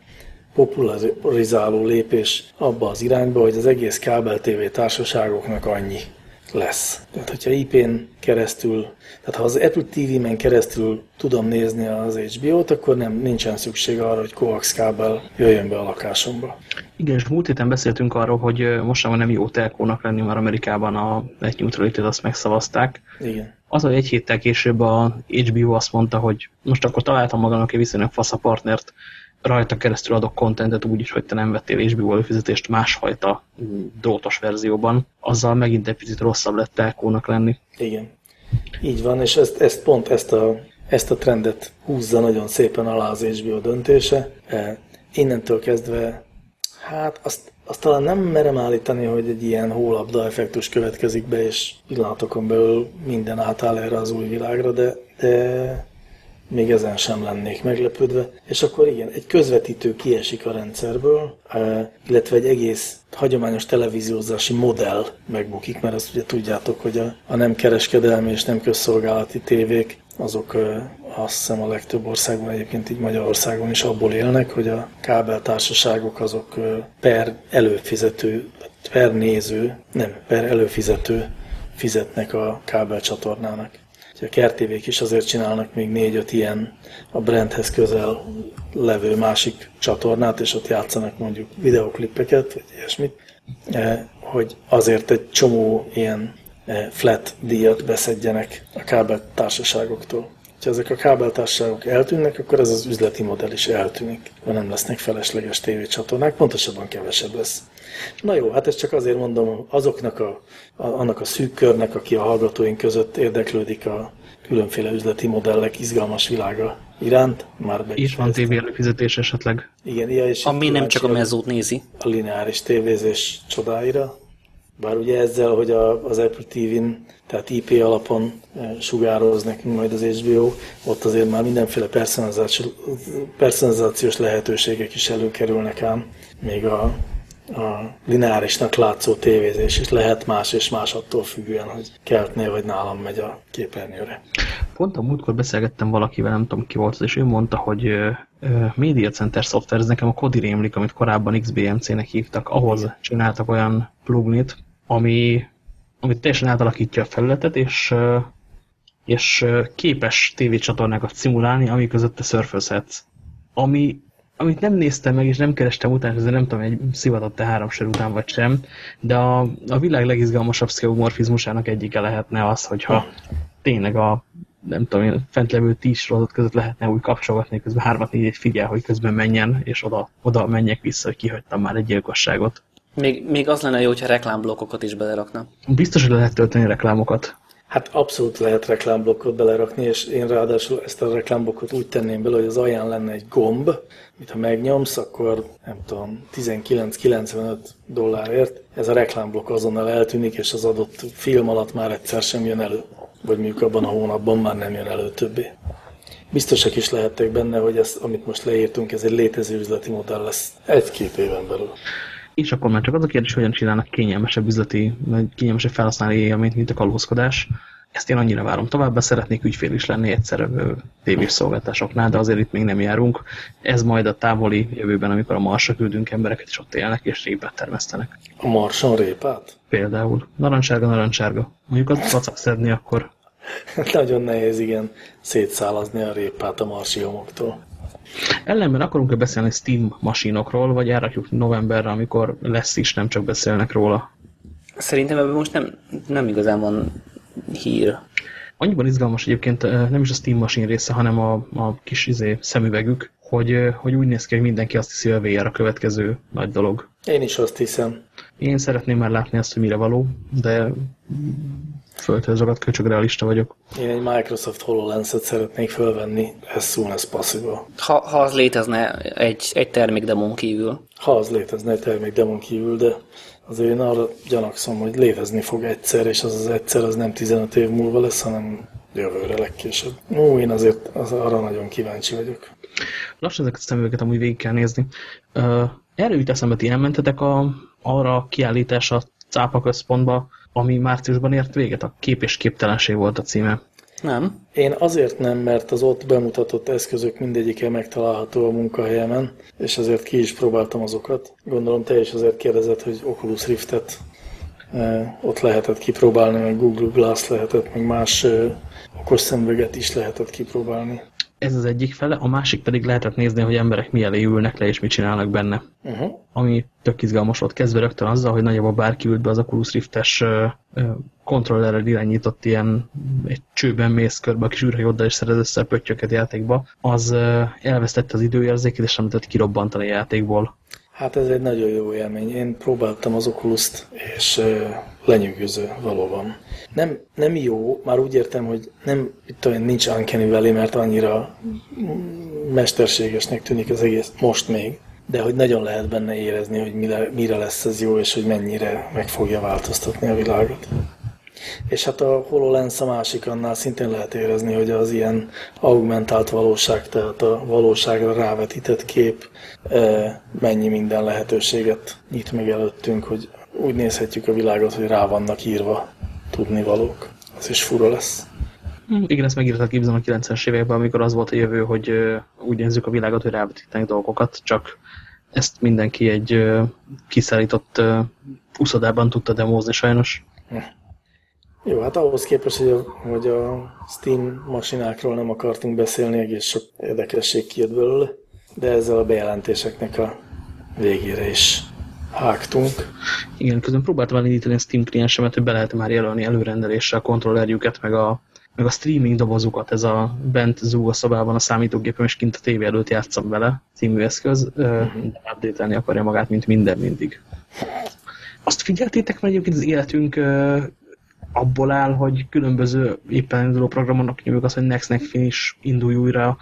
popularizáló lépés abba az irányba, hogy az egész kábel TV társaságoknak annyi lesz. Tehát, hogyha IP-n keresztül, tehát ha az Apple TV-men keresztül tudom nézni az HBO-t, akkor nem, nincsen szükség arra, hogy coax kábel jöjjön be a lakásomba. Igen, és múlt héten beszéltünk arról, hogy most már nem jó telkónak lenni, mert Amerikában a net neutrality azt megszavazták. Igen. Az, hogy egy héttel később a HBO azt mondta, hogy most akkor találtam magamnak egy viszonylag fasz a partnert, rajta keresztül adok kontentet úgy is, hogy te nem vettél HBO előfizetést másfajta drótos verzióban, azzal megint egy picit rosszabb lett telkónak lenni. Igen. Így van, és ezt, ezt pont ezt a, ezt a trendet húzza nagyon szépen alá az HBO döntése. E, innentől kezdve, hát azt, azt talán nem merem állítani, hogy egy ilyen hólabda effektus következik be, és pillanatokon belül minden átáll erre az új világra, de, de még ezen sem lennék meglepődve. És akkor igen, egy közvetítő kiesik a rendszerből, e, illetve egy egész hagyományos televíziózási modell megbukik, mert azt ugye tudjátok, hogy a, a nem kereskedelmi és nem közszolgálati tévék, azok e, azt hiszem a legtöbb országban, egyébként így Magyarországon is abból élnek, hogy a kábeltársaságok azok e, per előfizető, per néző, nem, per előfizető fizetnek a kábelcsatornának. A kertévék is azért csinálnak még négy-öt ilyen a brandhez közel levő másik csatornát, és ott játszanak mondjuk videoklippeket, vagy ilyesmit, e, hogy azért egy csomó ilyen e, flat díjat beszedjenek a kábeltársaságoktól. Ha ezek a kábeltársaságok eltűnnek, akkor ez az üzleti modell is eltűnik, mert nem lesznek felesleges tévécsatornák, pontosabban kevesebb lesz. Na jó, hát ezt csak azért mondom, azoknak a, a, annak a szűk körnek, aki a hallgatóink között érdeklődik a különféle üzleti modellek izgalmas világa iránt. Már be És van TV előfizetés esetleg. Igen, ja, és Ami nem csak a mezót nézi. a lineáris tévézés csodáira. Bár ugye ezzel, hogy a, az Apple TV-n, tehát IP alapon e, sugároz nekünk majd az HBO, ott azért már mindenféle personalizációs, lehetőségek is előkerülnek ám. Még a, a lineárisnak látszó tévézés is lehet más és más attól függően, hogy keltnél vagy nálam megy a képernyőre. Pont a múltkor beszélgettem valakivel, nem tudom ki volt az, és ő mondta, hogy Media Center Software, ez nekem a Kodi rémlik, amit korábban XBMC-nek hívtak, ahhoz csináltak olyan pluginit, ami, ami teljesen átalakítja a felületet, és, és képes tévécsatornákat szimulálni, ami között te szörfözhetsz. Ami, amit nem néztem meg, és nem kerestem utána, ezért nem tudom, egy szivatott-e három után vagy sem, de a, a világ legizgalmasabb szkeomorfizmusának egyike lehetne az, hogyha tényleg a nem tudom, én, fent levő tíz sorozat között lehetne úgy kapcsolgatni, közben hármat négy figyel, hogy közben menjen, és oda, oda menjek vissza, hogy kihagytam már egy gyilkosságot. Még, még az lenne jó, hogyha reklámblokkokat is belerakna. Biztos, hogy lehet tölteni reklámokat. Hát abszolút lehet reklámblokkot belerakni, és én ráadásul ezt a reklámblokkot úgy tenném bele, hogy az alján lenne egy gomb, amit ha megnyomsz, akkor nem tudom, 19,95 dollárért ez a reklámblokk azonnal eltűnik, és az adott film alatt már egyszer sem jön elő. Vagy mondjuk abban a hónapban már nem jön elő többé. Biztosak is lehettek benne, hogy ez, amit most leírtunk, ez egy létező üzleti modell lesz egy-két éven belül. És akkor már csak az a kérdés, hogyan csinálnak kényelmesebb üzleti, vagy kényelmesebb felhasználói élményt, mint a kalózkodás. Ezt én annyira várom továbbá, szeretnék ügyfél is lenni egyszer tévés szolgáltásoknál, de azért itt még nem járunk. Ez majd a távoli jövőben, amikor a Marsra küldünk embereket, és ott élnek, és répát termesztenek. A marson répát? Például. Narancsárga, narancsárga. Mondjuk az vacak szedni, akkor Nagyon nehéz, igen, szétszálazni a répát a marsi homoktól. Ellenben akarunk-e beszélni Steam masinokról, vagy elrakjuk novemberre, amikor lesz is, nem csak beszélnek róla? Szerintem ebben most nem, nem igazán van hír. Annyiban izgalmas egyébként nem is a Steam Machine része, hanem a, a kis izé, szemüvegük, hogy, hogy úgy néz ki, hogy mindenki azt hiszi, hogy a VR a következő nagy dolog. Én is azt hiszem. Én szeretném már látni azt, hogy mire való, de földhöz ragadt köcsög realista vagyok. Én egy Microsoft HoloLens-et szeretnék fölvenni as soon as possible. Ha, ha az létezne egy, egy termék demon kívül. Ha az létezne egy termék demon kívül, de azért én arra gyanakszom, hogy létezni fog egyszer, és az az egyszer az nem 15 év múlva lesz, hanem jövőre legkésőbb. Ó, én azért az, arra nagyon kíváncsi vagyok. Lassan ezeket a szemüveget amúgy végig kell nézni. Uh, erről jut eszembe, ti elmentetek a, arra a kiállításra a Cápa központba, ami márciusban ért véget, a kép és képtelenség volt a címe. Nem? Én azért nem, mert az ott bemutatott eszközök mindegyike megtalálható a munkahelyemen, és ezért ki is próbáltam azokat. Gondolom te is azért kérdezed, hogy Oculus Riftet e, ott lehetett kipróbálni, meg Google Glass lehetett, meg más e, okos szemüveget is lehetett kipróbálni. Ez az egyik fele, a másik pedig lehetett nézni, hogy emberek mi elé ülnek le, és mit csinálnak benne. Uh-huh. Ami tök izgalmas volt kezdve rögtön azzal, hogy nagyjából bárki ült be az Oculus Rift-es kontrollerrel irányított ilyen egy csőben mész körbe a kis űrhajóddal, és szerez össze a pöttyöket játékba, az elvesztette az időérzékét, és nem tudott kirobbantani a játékból. Hát ez egy nagyon jó élmény. Én próbáltam az oculus és lenyűgöző valóban. Nem, nem jó, már úgy értem, hogy nem, itt olyan nincs Uncanny Valley, mert annyira mesterségesnek tűnik az egész most még, de hogy nagyon lehet benne érezni, hogy mire, mire lesz ez jó, és hogy mennyire meg fogja változtatni a világot. És hát a HoloLens a másik, annál szintén lehet érezni, hogy az ilyen augmentált valóság, tehát a valóságra rávetített kép eh, mennyi minden lehetőséget nyit meg előttünk, hogy úgy nézhetjük a világot, hogy rá vannak írva tudnivalók. Ez is fura lesz. Hm, Igen, ezt megírták képzelem a 90-es években, amikor az volt a jövő, hogy úgy nézzük a világot, hogy rávetítenek dolgokat, csak ezt mindenki egy kiszállított ö, uszodában tudta demózni sajnos. Jó, hát ahhoz képest, hogy a, hogy a Steam masinákról nem akartunk beszélni, egész sok érdekesség kijött belőle, de ezzel a bejelentéseknek a végére is hágtunk. Igen, közben próbáltam elindítani a Steam kliensemet, hogy be lehet már jelölni előrendelésre a kontrollerjüket, meg a, meg a streaming dobozukat, ez a bent zúg a szobában a számítógépem, és kint a tévé előtt játszom vele, című eszköz, uh -huh. de update akarja magát, mint minden mindig. Azt figyeltétek, mert egyébként az életünk abból áll, hogy különböző éppen induló programonak nyomjuk azt, hogy next next finish indulj újra,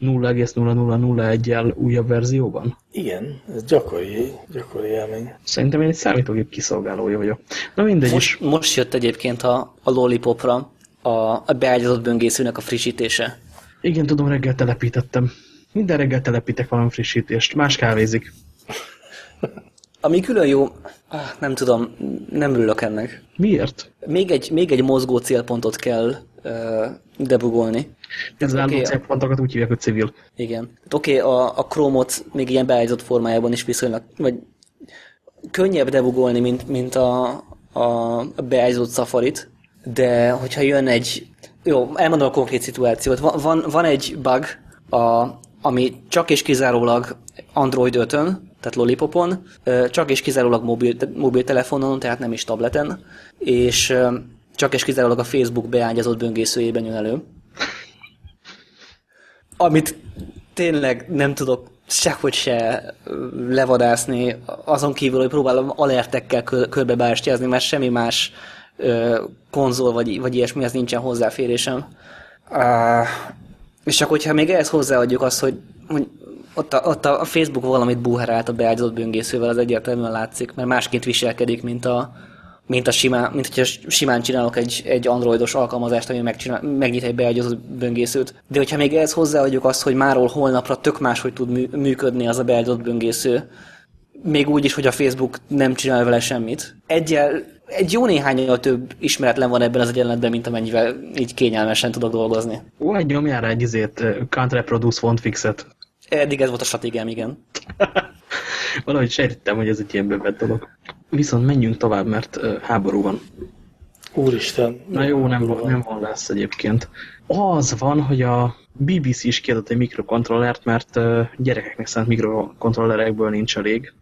0,0001-jel újabb verzióban? Igen, ez gyakori, gyakori élmény. Szerintem én egy számítógép kiszolgálója vagyok. Na mindegy Most, is. most jött egyébként a, a Lollipopra a, a beágyazott böngészőnek a frissítése. Igen, tudom, reggel telepítettem. Minden reggel telepítek valami frissítést. Más kávézik. Ami külön jó, ah, nem tudom, nem örülök ennek. Miért? Még egy, még egy mozgó célpontot kell uh, debugolni. Ez az álló célpontokat úgy hívják, hogy civil. Igen. Oké, okay, a, a Chrome-ot még ilyen beállított formájában is viszonylag, vagy könnyebb debugolni, mint, mint a, a beállított Safari-t, de hogyha jön egy, jó, elmondom a konkrét szituációt, van, van, van egy bug, a, ami csak és kizárólag Android 5-ön, tehát Lollipopon, csak és kizárólag mobil, mobiltelefonon, tehát nem is tableten, és csak és kizárólag a Facebook beágyazott böngészőjében jön elő. Amit tényleg nem tudok sehogy se levadászni, azon kívül, hogy próbálom alertekkel kö- körbebástyázni, mert semmi más konzol vagy, vagy ilyesmihez nincsen hozzáférésem. Uh, és csak hogyha még ehhez hozzáadjuk azt, hogy, hogy ott, a, ott a Facebook valamit búherált a beágyazott böngészővel, az egyértelműen látszik, mert másként viselkedik, mint a, mint a simán, mint hogyha simán csinálok egy, egy androidos alkalmazást, ami megcsinál, megnyit egy beágyazott böngészőt. De hogyha még ehhez hozzáadjuk azt, hogy máról holnapra tök máshogy tud mű, működni az a beágyazott böngésző, még úgy is, hogy a Facebook nem csinál vele semmit. Egyel, egy jó néhányal több ismeretlen van ebben az egyenletben, mint amennyivel így kényelmesen tudok dolgozni. Ó, egy nyomjál rá egy izét, can't reproduce font fixet. Eddig ez volt a stratégiám, igen. Valahogy sejtettem, hogy ez egy ilyen bevett dolog. Viszont menjünk tovább, mert uh, háború van. Úristen. Na jó, nem, van, nem van lesz egyébként. Az van, hogy a BBC is kiadott egy mikrokontrollert, mert uh, gyerekeknek szánt mikrokontrollerekből nincs elég.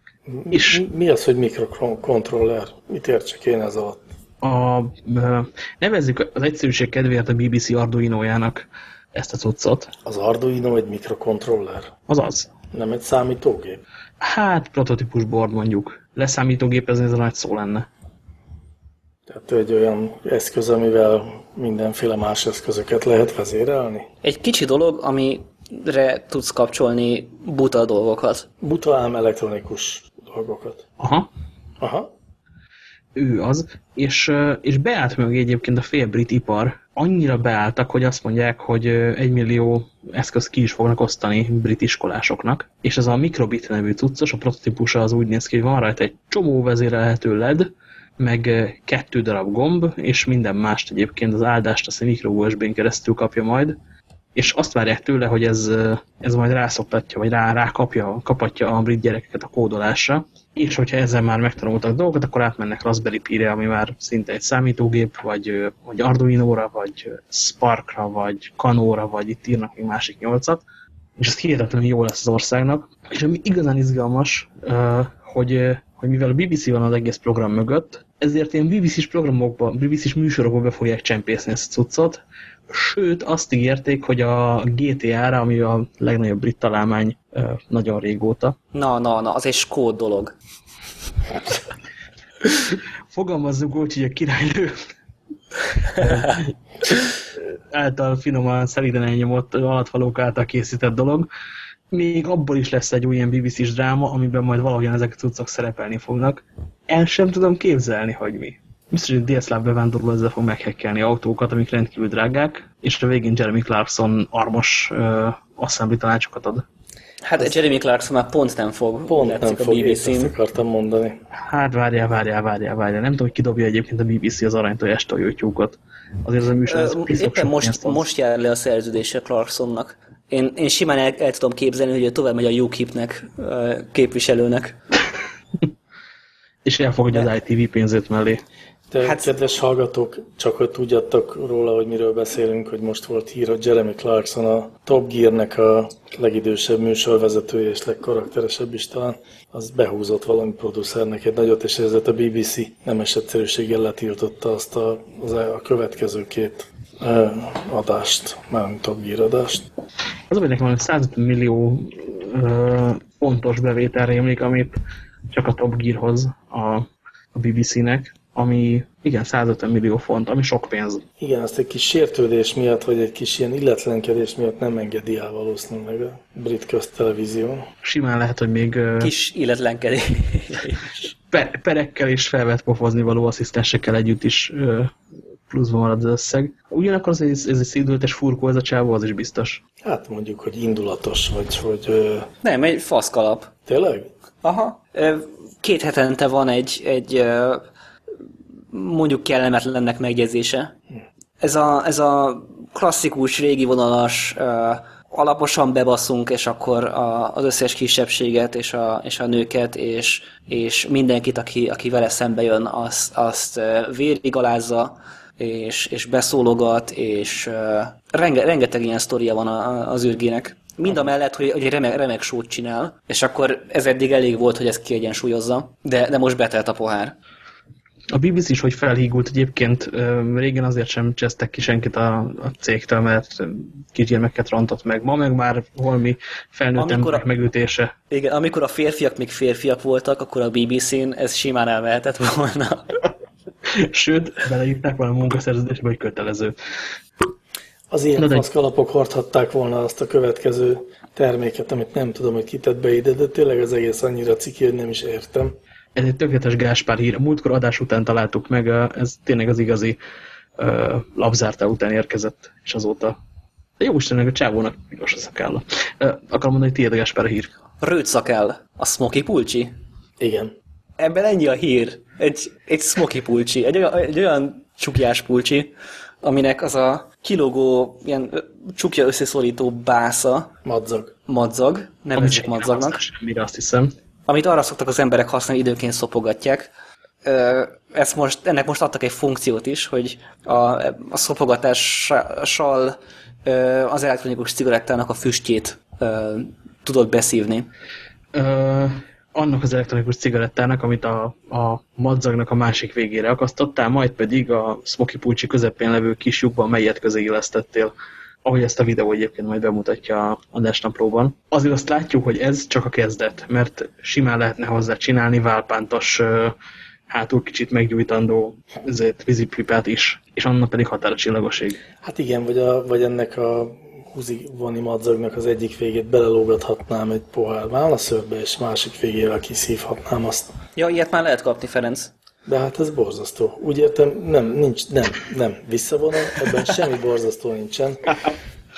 És Mi, az, hogy mikrokontroller? Mit értsek én ez alatt? a, uh, nevezzük az egyszerűség kedvéért a BBC Arduino-jának ezt a cuccot. Az Arduino egy mikrokontroller? Az az. Nem egy számítógép? Hát, prototípus board mondjuk. Leszámítógépezni ez a nagy szó lenne. Tehát egy olyan eszköz, amivel mindenféle más eszközöket lehet vezérelni? Egy kicsi dolog, amire tudsz kapcsolni buta dolgokat. Buta ám elektronikus dolgokat. Aha, Aha. ő az, és, és beállt mögé egyébként a fél brit ipar. Annyira beálltak, hogy azt mondják, hogy egy millió eszközt ki is fognak osztani brit iskolásoknak. És ez a Microbit nevű cuccos, a prototípusa az úgy néz ki, hogy van rajta egy csomó vezérelhető LED, meg kettő darab gomb, és minden mást egyébként az áldást azt a micro USB-n keresztül kapja majd, és azt várják tőle, hogy ez, ez majd rászoktatja, vagy rá, rákapja, kapatja a brit gyerekeket a kódolásra, és hogyha ezzel már megtanultak dolgokat, akkor átmennek Raspberry Pi-re, ami már szinte egy számítógép, vagy, vagy Arduino-ra, vagy Spark-ra, vagy Kano-ra, vagy itt írnak még másik nyolcat, és ez hihetetlenül jó lesz az országnak. És ami igazán izgalmas, hogy, hogy mivel a BBC van az egész program mögött, ezért ilyen BBC-s programokba, BBC-s műsorokba be fogják csempészni ezt a cuccot, sőt azt ígérték, hogy a GTA-ra, ami a legnagyobb brit találmány nagyon régóta, Na, na, na, az egy skód dolog. fogalmazzunk úgy, hogy a királynő által finoman szeliden elnyomott alatvalók által készített dolog. Még abból is lesz egy olyan BBC-s dráma, amiben majd valahogyan ezek a cuccok szerepelni fognak. El sem tudom képzelni, hogy mi. Biztos, hogy Délszláv bevándorló ezzel fog meghekkelni autókat, amik rendkívül drágák, és a végén Jeremy Clarkson armos uh, assembly tanácsokat ad. Hát Jeremy Clarkson már pont nem fog, Pont nem a fog, BBC-n. ezt akartam mondani. Hát várjál, várjál, várjál, várjál. Nem tudom, hogy kidobja egyébként a BBC az aranytojástól jöttyúkot. Azért ez a műsor, ez piszok Éppen most, most jár le a szerződése Clarksonnak. Én, én simán el, el tudom képzelni, hogy ő tovább megy a UKIP-nek képviselőnek. És elfogadja az ITV pénzét mellé. De hát, kedves hallgatók, csak hogy tudjatok róla, hogy miről beszélünk, hogy most volt hír, hogy Jeremy Clarkson a Top Gear-nek a legidősebb műsorvezetője és legkarakteresebb is talán, az behúzott valami producernek egy nagyot, és ezért a BBC nemes egyszerűséggel letiltotta azt a, az a következő két ö, adást, mármint Top Gear adást. Az, hogy nekem van 150 millió ö, fontos bevételre emlék, amit csak a Top Gear hoz a, a BBC-nek. Ami igen, 150 millió font, ami sok pénz. Igen, azt egy kis sértődés miatt, vagy egy kis ilyen illetlenkedés miatt nem engedi el valószínűleg a brit köztelevízió. Simán lehet, hogy még Kis illetlenkedés. per, perekkel és felvett pofozni való asszisztensekkel együtt is pluszban marad az összeg. Ugyanakkor az, ez, ez egy szédültes furkó, ez a csávó, az is biztos. Hát mondjuk, hogy indulatos, vagy hogy... Ö, Nem, egy faszkalap. tényleg? Aha. Két hetente van egy, egy mondjuk kellemetlennek megjegyzése. Ez a, ez a klasszikus, régi vonalas, alaposan bebasszunk, és akkor a, az összes kisebbséget, és a, és a nőket, és, és mindenkit, aki, aki vele szembe jön, azt, azt ö, vérig alázza, és, és beszólogat, és ö, renge, rengeteg ilyen sztoria van a, az űrgének. Mind a mellett, hogy, hogy remek, remek sót csinál, és akkor ez eddig elég volt, hogy ezt kiegyensúlyozza, de, de most betelt a pohár. A BBC is, hogy felhígult egyébként, régen azért sem csesztek ki senkit a, a cégtől, mert kisgyermeket rontott meg. Ma meg már holmi felnőtt Amikor a- megütése. Igen, amikor a férfiak még férfiak voltak, akkor a BBC-n ez simán elmehetett volna. Sőt, beleírták volna a munkaszerződésbe, hogy kötelező. Az ilyen faszkalapok hordhatták volna azt a következő terméket, amit nem tudom, hogy kitett be ide, de tényleg az egész annyira ciki, hogy nem is értem. Ez egy tökéletes Gáspár hír. Múltkor adás után találtuk meg, ez tényleg az igazi ö, labzártál után érkezett, és azóta. De jó Istennek, a csávónak piros a szakálla. Ö, akarom mondani, hogy tiéd a Gáspár a hír. Rőtszakel, a smoky pulcsi. Igen. Ebben ennyi a hír. Egy, egy smoky pulcsi, egy olyan, egy olyan csukjás pulcsi, aminek az a kilógó, ilyen csukja összeszorító básza, Madzag. madzag, nevezzük madzagnak, Semmire azt hiszem. Amit arra szoktak az emberek használni, időnként szopogatják. Ezt most, ennek most adtak egy funkciót is, hogy a, a szopogatással az elektronikus cigarettának a füstjét tudod beszívni. Ö, annak az elektronikus cigarettának, amit a, a madzagnak a másik végére akasztottál, majd pedig a Smoky Pulcsi közepén levő kis lyukban melyet közé illesztettél, ahogy ezt a videó egyébként majd bemutatja a- a Desnaplóban. Azért azt látjuk, hogy ez csak a kezdet, mert simán lehetne hozzá csinálni válpántos, hátul kicsit meggyújtandó ezért vízipipát is, és annak pedig határa csillagoség. Hát igen, vagy, a, vagy ennek a húzivoni madzagnak az egyik végét belelógathatnám egy pohár válaszörbe, és másik végével kiszívhatnám azt. Ja, ilyet már lehet kapni, Ferenc. De hát ez borzasztó. Úgy értem, nem, nincs, nem, nem, visszavonom, ebben semmi borzasztó nincsen.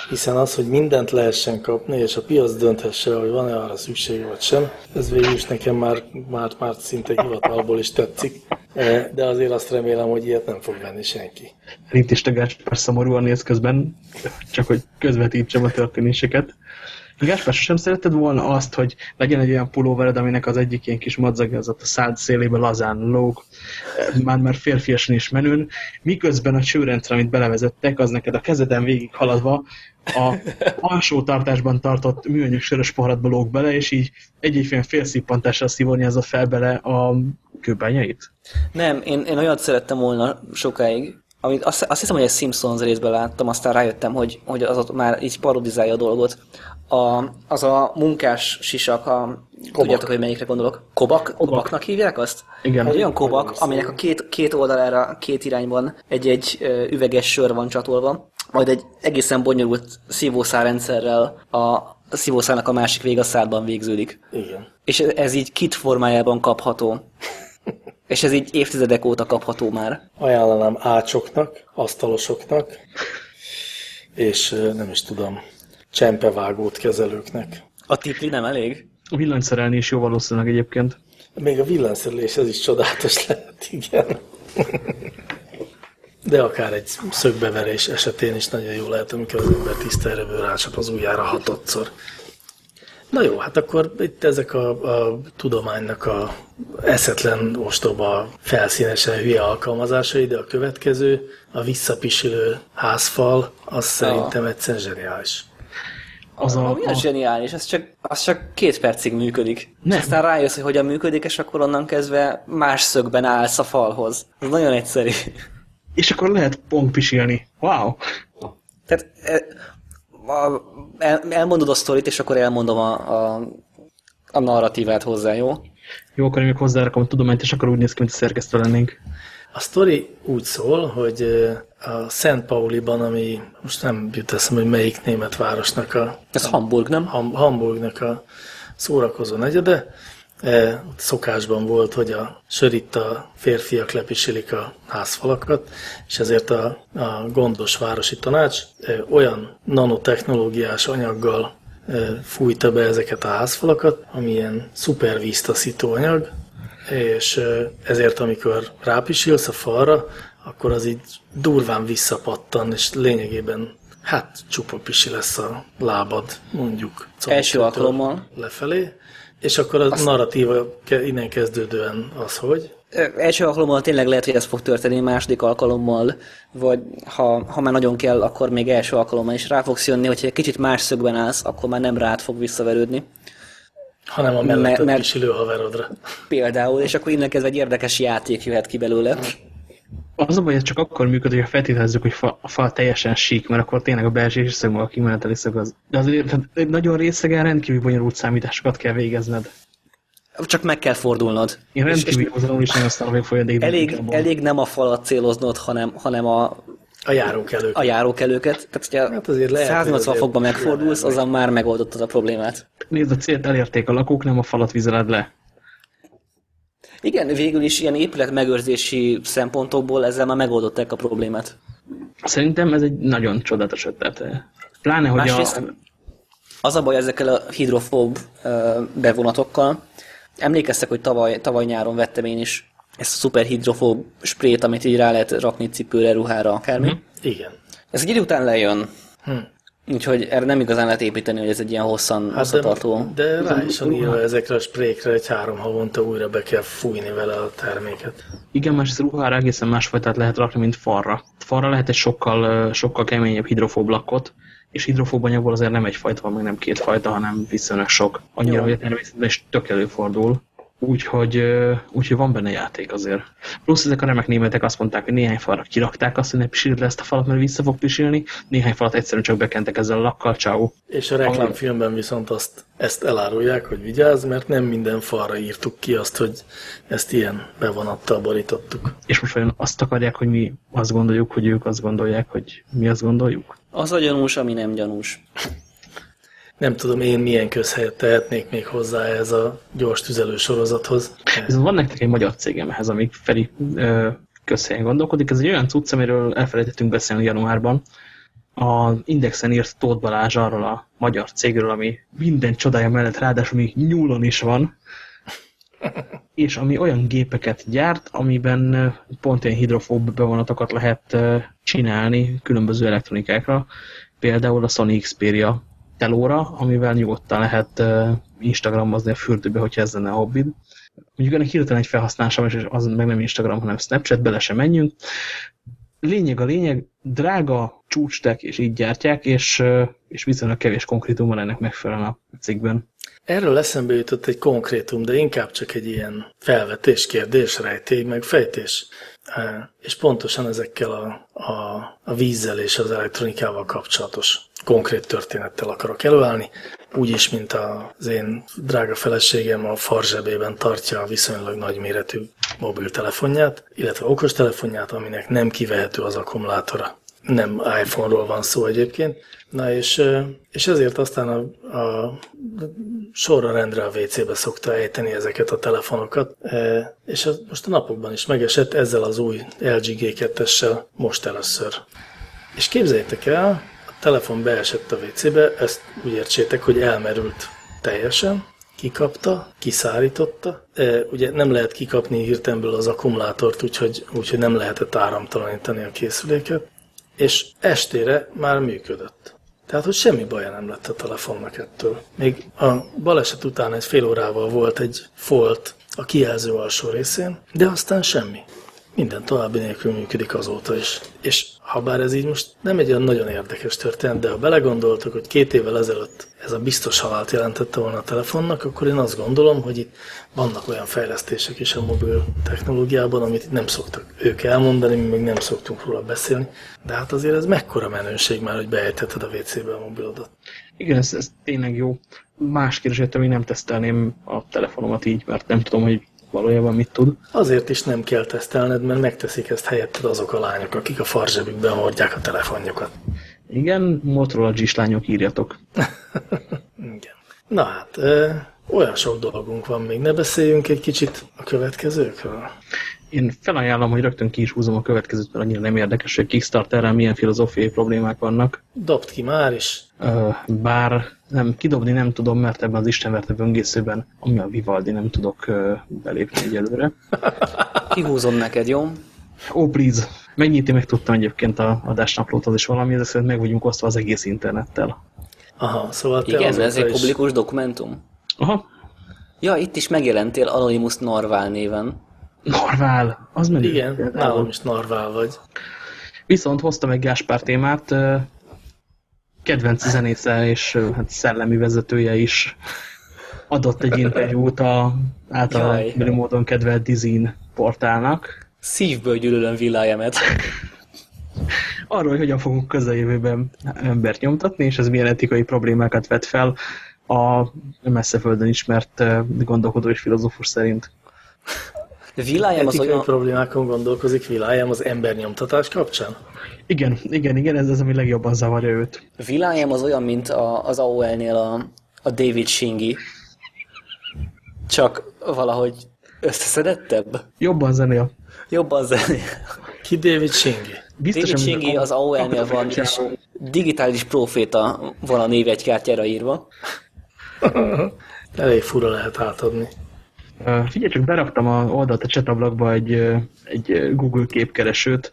Hiszen az, hogy mindent lehessen kapni, és a piac dönthesse, hogy van-e arra szüksége vagy sem, ez végül is nekem már, már, már szinte hivatalból is tetszik. Eh, De azért azt remélem, hogy ilyet nem fog venni senki. Itt is te Gáspár szomorúan néz közben, csak hogy közvetítsem a történéseket. Gáspár, sosem szeretted volna azt, hogy legyen egy olyan pulóvered, aminek az egyik ilyen kis madzag, az ott a szád szélébe lazán lóg, már-már férfiasan is menőn, miközben a csőrendszer, amit belevezettek, az neked a kezeden végig haladva a alsó tartásban tartott műanyag sörös poharatba lóg bele, és így egy-egy fél szippantással szivonyázza fel bele a kőbányait. Nem, én, én olyat szerettem volna sokáig, amit azt, azt hiszem, hogy egy Simpsons részben láttam, aztán rájöttem, hogy, hogy az ott már így parodizálja a dolgot. A, az a munkás sisak, a, tudjátok, hogy melyikre gondolok? Kobak? Kobaknak hívják azt? Igen. Egy olyan kobak, aminek a két, két oldalára, két irányban egy-egy üveges sör van csatolva, majd egy egészen bonyolult szívószárrendszerrel a szívószárnak a másik vég a szádban végződik. Igen. És ez így kit formájában kapható. És ez így évtizedek óta kapható már. Ajánlanám ácsoknak, asztalosoknak, és nem is tudom, csempevágót kezelőknek. A tipli nem elég? A villanyszerelni is jó valószínűleg egyébként. Még a villanyszerelés, ez is csodálatos lehet, igen. De akár egy szögbeverés esetén is nagyon jó lehet, amikor az ember tiszta erőből rácsap az ujjára hatodszor. Na jó, hát akkor itt ezek a, a tudománynak a eszetlen, ostoba, felszínesen hülye alkalmazásai, de a következő, a visszapisilő házfal, az szerintem egyszerűen zseniális. Az a, Milyen a, zseniális, ez csak, az csak két percig működik. Nem. És aztán rájössz, hogy hogyan működik, és akkor onnan kezdve más szögben állsz a falhoz. Ez nagyon egyszerű. és akkor lehet pongpisilni. Wow! Tehát e, a, el, elmondod a sztorit, és akkor elmondom a, a, a narratívát hozzá, jó? Jó, akkor én még hozzárakom a tudományt, és akkor úgy néz ki, mint a szerkesztő lennénk. A sztori úgy szól, hogy a Szent Pauliban, ami most nem jut eszembe, hogy melyik német városnak a... Ez Hamburg, nem? Ham, Hamburgnak a szórakozó negyede. E, szokásban volt, hogy a söritta férfiak lepisilik a házfalakat, és ezért a, a gondos városi tanács e, olyan nanotechnológiás anyaggal e, fújta be ezeket a házfalakat, ami ilyen szupervíztaszító anyag, és ezért amikor rápisilsz a falra, akkor az így durván visszapattan, és lényegében hát csupa pisi lesz a lábad, mondjuk. Első alkalommal. Lefelé. És akkor a Azt... narratíva innen kezdődően az, hogy? Első alkalommal tényleg lehet, hogy ez fog történni, második alkalommal, vagy ha, ha már nagyon kell, akkor még első alkalommal is rá fogsz jönni, hogyha egy kicsit más szögben állsz, akkor már nem rád fog visszaverődni. Hanem a melletted mert, pisilő haverodra. Például, és akkor innen kezdve egy érdekes játék jöhet ki belőle. Az a baj, ez csak akkor működik, ha feltételezzük, hogy fa, a fal teljesen sík, mert akkor tényleg a belső és szög, a kimeneteli szög az. De azért egy nagyon részegen rendkívül bonyolult számításokat kell végezned. Csak meg kell fordulnod. Én rendkívül hozom is nem aztán a folyadék. Elég, elég nem a falat céloznod, hanem, hanem a, a járókelőket. A járókelőket. Tehát, hogyha hát azért lehet, 180 azért fokban megfordulsz, azzal már megoldottad a problémát. Nézd, a célt elérték a lakók, nem a falat vizeled le. Igen, végül is ilyen épület megőrzési szempontokból ezzel már megoldották a problémát. Szerintem ez egy nagyon csodálatos ötlet. Pláne, hogy Másrészt, a... Az a baj ezekkel a hidrofób bevonatokkal. Emlékeztek, hogy tavaly, tavaly nyáron vettem én is ezt a szuper hidrofób sprét, amit így rá lehet rakni cipőre, ruhára, akármi. Hmm. Igen. Ez egy idő után lejön. Hmm. Úgyhogy erre nem igazán lehet építeni, hogy ez egy ilyen hosszan hát hosszatartó. De, de rá is van írva ezekre a sprékre, hogy három havonta újra be kell fújni vele a terméket. Igen, más ruhára egészen másfajtát lehet rakni, mint falra. Falra lehet egy sokkal, sokkal keményebb hidrofób lakot, és hidrofób anyagból azért nem egy fajta van, meg nem két fajta, hanem viszonylag sok. Annyira, Jó. hogy a természetben is tök előfordul. Úgyhogy, úgyhogy van benne játék azért. Plusz ezek a remek németek azt mondták, hogy néhány falra kirakták azt, hogy ne pisíld le ezt a falat, mert vissza fog pisilni, néhány falat egyszerűen csak bekentek ezzel a lakkal, ciao. És a reklámfilmben viszont azt, ezt elárulják, hogy vigyázz, mert nem minden falra írtuk ki azt, hogy ezt ilyen bevonattal borítottuk. És most olyan azt akarják, hogy mi azt gondoljuk, hogy ők azt gondolják, hogy mi azt gondoljuk? Az a gyanús, ami nem gyanús nem tudom én milyen közhelyet tehetnék még hozzá ez a gyors tüzelő sorozathoz. Ez van nektek egy magyar cégem ehhez, amíg Feri ö, közhelyen gondolkodik. Ez egy olyan cucc, amiről elfelejtettünk beszélni januárban. A Indexen írt Tóth Balázs arról a magyar cégről, ami minden csodája mellett ráadásul még nyúlon is van, és ami olyan gépeket gyárt, amiben pont ilyen hidrofób bevonatokat lehet csinálni különböző elektronikákra, például a Sony Xperia telóra, amivel nyugodtan lehet Instagramozni a fürdőbe, hogyha ez lenne a hobbid. Mondjuk ennek hirtelen egy felhasználásom, és az meg nem Instagram, hanem Snapchat, bele sem menjünk. Lényeg a lényeg, drága csúcstek, és így gyártják, és, és viszonylag kevés konkrétum van ennek megfelelően a cikkben. Erről eszembe jutott egy konkrétum, de inkább csak egy ilyen felvetés, kérdés, rejtély, meg fejtés. És pontosan ezekkel a, a, a vízzel és az elektronikával kapcsolatos konkrét történettel akarok előállni, úgyis, mint az én drága feleségem a farzsebében tartja a viszonylag nagyméretű mobiltelefonját, illetve okostelefonját, aminek nem kivehető az akkumulátora. Nem iPhone-ról van szó egyébként. Na és, és ezért aztán a, a sorra rendre a WC-be szokta ejteni ezeket a telefonokat, és most a napokban is megesett ezzel az új LG G2-essel most először. És képzeljétek el, telefon beesett a WC-be, ezt úgy értsétek, hogy elmerült teljesen, kikapta, kiszárította. E, ugye nem lehet kikapni hirtelenből az akkumulátort, úgyhogy, úgyhogy nem lehetett áramtalanítani a készüléket, és estére már működött. Tehát, hogy semmi baja nem lett a telefonnak ettől. Még a baleset után egy fél órával volt egy folt a kijelző alsó részén, de aztán semmi minden további nélkül működik azóta is. És ha bár ez így most nem egy olyan nagyon érdekes történet, de ha belegondoltok, hogy két évvel ezelőtt ez a biztos halált jelentette volna a telefonnak, akkor én azt gondolom, hogy itt vannak olyan fejlesztések is a mobil technológiában, amit nem szoktak ők elmondani, mi még nem szoktunk róla beszélni, de hát azért ez mekkora menőség már, hogy beejtetted a WC-be a mobilodat. Igen, ez, ez tényleg jó. Más kérdés, hogy nem tesztelném a telefonomat így, mert nem tudom, hogy valójában mit tud. Azért is nem kell tesztelned, mert megteszik ezt helyetted azok a lányok, akik a farzsebükben hordják a telefonjukat. Igen, Motorola G-s lányok írjatok. Igen. Na hát, ö, olyan sok dolgunk van még. Ne beszéljünk egy kicsit a következőkről? Én felajánlom, hogy rögtön ki is húzom a következőt, mert annyira nem érdekes, hogy Kickstarterrel milyen filozófiai problémák vannak. Dobd ki már is. Ö, bár nem, kidobni nem tudom, mert ebben az istenverte böngészőben, ami a Vivaldi, nem tudok belépni egyelőre. Kihúzom neked, jó? Ó, oh, please! Megnyitni meg tudtam egyébként a adásnaplót, az is valami, de szerint meg vagyunk osztva az egész internettel. Aha, szóval te Igen, ez egy is... publikus dokumentum. Aha, Ja, itt is megjelentél Anonymous Narvál néven. Narvál, az menő. Igen, nálam is narvál vagy. Viszont hoztam egy Gáspár témát, kedvenc zenésze és hát szellemi vezetője is adott egy interjút a által Jaj. módon kedvelt Dizin portálnak. Szívből gyűlölöm villájemet. Arról, hogy hogyan fogunk közeljövőben embert nyomtatni, és ez milyen etikai problémákat vet fel a messzeföldön ismert gondolkodó és filozófus szerint. Villájem az olyan... problémákon gondolkozik világám az embernyomtatás kapcsán? Igen, igen, igen, ez az, ami legjobban zavarja őt. Villájem az olyan, mint a, az AOL-nél a, a David Shingi. Csak valahogy összeszedettebb. Jobban zenél. Jobban zenél. Ki David Shingi? Biztos, David Shingi az AOL-nél van, és digitális proféta van a névegykártyára írva. Elég fura lehet átadni. Figyelj csak, beraktam a oldalt a csetablakba egy, egy Google képkeresőt.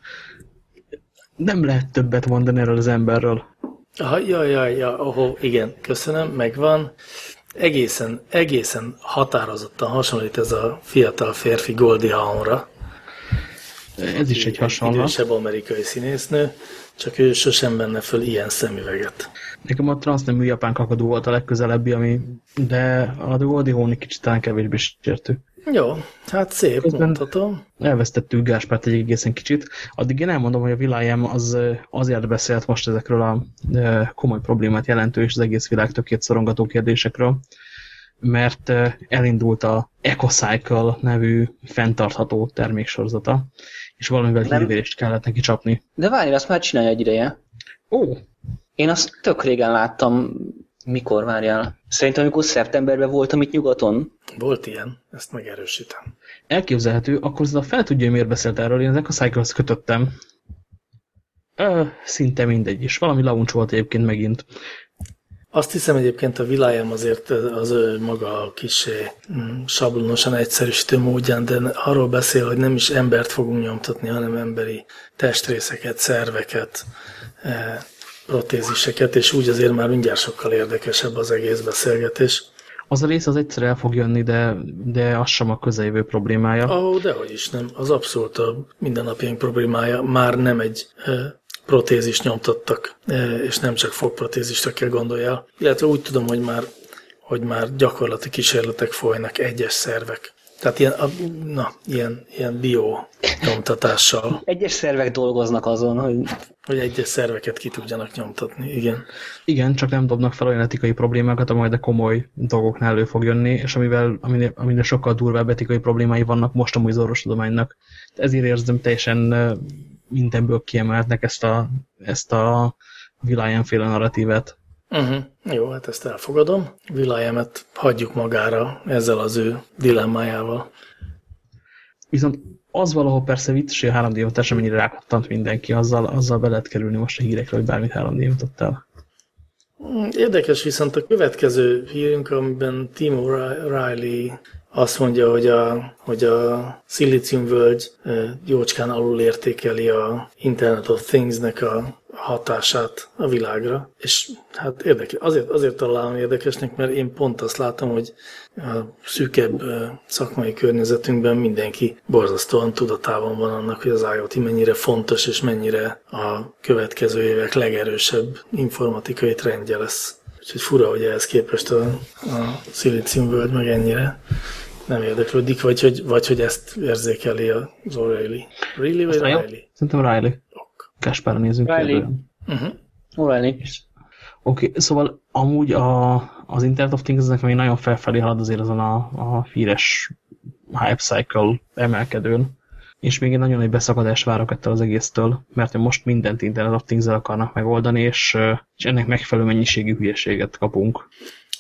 Nem lehet többet mondani erről az emberről. Aha, ja, ja, ja, oh, igen, köszönöm, megvan. Egészen, egészen határozottan hasonlít ez a fiatal férfi Goldie Hawnra. Ez is egy hasonló. Idősebb amerikai színésznő, csak ő sosem benne föl ilyen szemüveget. Nekem a transznemű japán kakadó volt a legközelebbi, ami, de a Goldie Hawn egy kicsit talán kevésbé sértő. Jó, hát szép, Közben- mondhatom. Elvesztettük Gáspárt egy egészen kicsit. Addig én elmondom, hogy a világem az azért beszélt most ezekről a komoly problémát jelentő és az egész világ tökét szorongató kérdésekről, mert elindult a EcoCycle nevű fenntartható terméksorozata, és valamivel Nem. hírvérést kellett neki csapni. De várj, azt már csinálja egy ideje. Ó, Én azt tök régen láttam, mikor várjál. Szerintem, amikor szeptemberben voltam itt nyugaton. Volt ilyen, ezt megerősítem. elképzelhető, akkor Zada fel tudja, hogy miért beszélt erről, én az EcoCycle-hoz kötöttem. Ö, szinte mindegy, és valami launch volt egyébként megint. Azt hiszem egyébként a világám azért az ő maga a kis sablonosan egyszerűsítő módján, de arról beszél, hogy nem is embert fogunk nyomtatni, hanem emberi testrészeket, szerveket, protéziseket, és úgy azért már mindjárt sokkal érdekesebb az egész beszélgetés. Az a rész az egyszer el fog jönni, de, de az sem a közeljövő problémája. Ó, oh, dehogy is nem. Az abszolút a mindennapjaink problémája. Már nem egy protézis nyomtattak, e, és nem csak fogprotézisre kell gondoljál. Illetve úgy tudom, hogy már, hogy már gyakorlati kísérletek folynak egyes szervek. Tehát ilyen, a, na, ilyen, ilyen bio nyomtatással, Egyes szervek dolgoznak azon, hogy hogy egyes szerveket ki tudjanak nyomtatni. Igen. Igen, csak nem dobnak fel olyan etikai problémákat, ami majd a komoly dolgoknál elő fog jönni, és amivel, aminél, aminél sokkal durvább etikai problémái vannak most az orvostudománynak. Ezért érzem teljesen ö, mindenből kiemeltnek ezt a, ezt a világánféle narratívet. Uh-huh. Jó, hát ezt elfogadom. Világyemet hagyjuk magára ezzel az ő dilemmájával. Viszont az valahol persze vicces, hogy a 3 d mennyire rákattant mindenki, azzal, azzal be lehet kerülni most a hírekre, hogy bármit 3 d el. Érdekes viszont a következő hírünk, amiben Timo Riley azt mondja, hogy a, hogy a Silicium völgy eh, jócskán alul értékeli a Internet of Things-nek a hatását a világra. És hát érdekes, azért, azért találom érdekesnek, mert én pont azt látom, hogy a szűkebb szakmai környezetünkben mindenki borzasztóan tudatában van annak, hogy az IoT mennyire fontos, és mennyire a következő évek legerősebb informatikai trendje lesz. Úgyhogy fura, hogy ehhez képest a, a Silicium völgy meg ennyire nem érdeklődik, vagy hogy, vagy hogy ezt érzékeli az O'Reilly. Really vagy Aztán jó? O'Reilly? Szerintem Riley. Ok. Káspára nézünk. Riley. kérdően. Uh-huh. O'Reilly. Oké, okay, szóval amúgy a, az Internet of Things ezek még nagyon felfelé halad azért azon a, a híres hype cycle emelkedőn, és még egy nagyon egy beszakadás várok ettől az egésztől, mert most mindent Internet of things akarnak megoldani, és, és ennek megfelelő mennyiségű hülyeséget kapunk.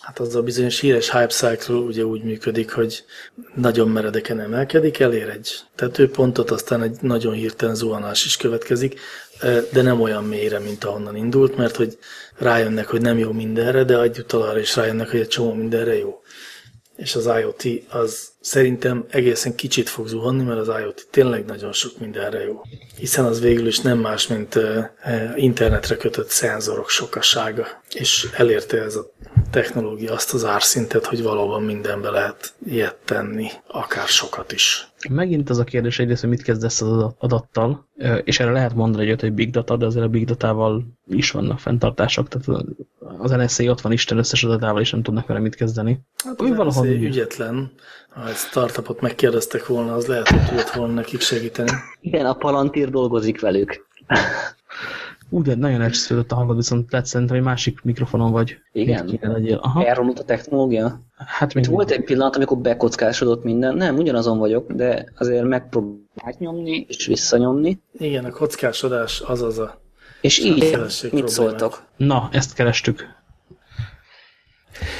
Hát az a bizonyos híres hype cycle ugye úgy működik, hogy nagyon meredeken emelkedik, elér egy tetőpontot, aztán egy nagyon hirtelen zuhanás is következik, de nem olyan mélyre, mint ahonnan indult, mert hogy rájönnek, hogy nem jó mindenre, de egyúttal arra is rájönnek, hogy egy csomó mindenre jó. És az IoT az szerintem egészen kicsit fog zuhanni, mert az IoT tényleg nagyon sok mindenre jó. Hiszen az végül is nem más, mint internetre kötött szenzorok sokasága. És elérte ez a technológia azt az árszintet, hogy valóban mindenbe lehet ilyet tenni, akár sokat is. Megint az a kérdés egyrészt, hogy mit kezdesz az adattal, és erre lehet mondani egyet, hogy big data, de azért a big datával is vannak fenntartások, tehát az NSA ott van Isten összes adatával, és nem tudnak vele mit kezdeni. Hát az valahol ügyetlen, ha egy startupot megkérdeztek volna, az lehet, hogy tudott volna nekik segíteni. Igen, a Palantir dolgozik velük. Ú, de nagyon elcsesződött a hangod, viszont lehet szerintem egy másik mikrofonon vagy. Igen? Elromlott a technológia? Hát még Volt egy pillanat, amikor bekockásodott minden. Nem, ugyanazon vagyok, de azért megpróbálják nyomni és visszanyomni. Igen, a kockásodás az az a És így mit szóltok? Na, ezt kerestük.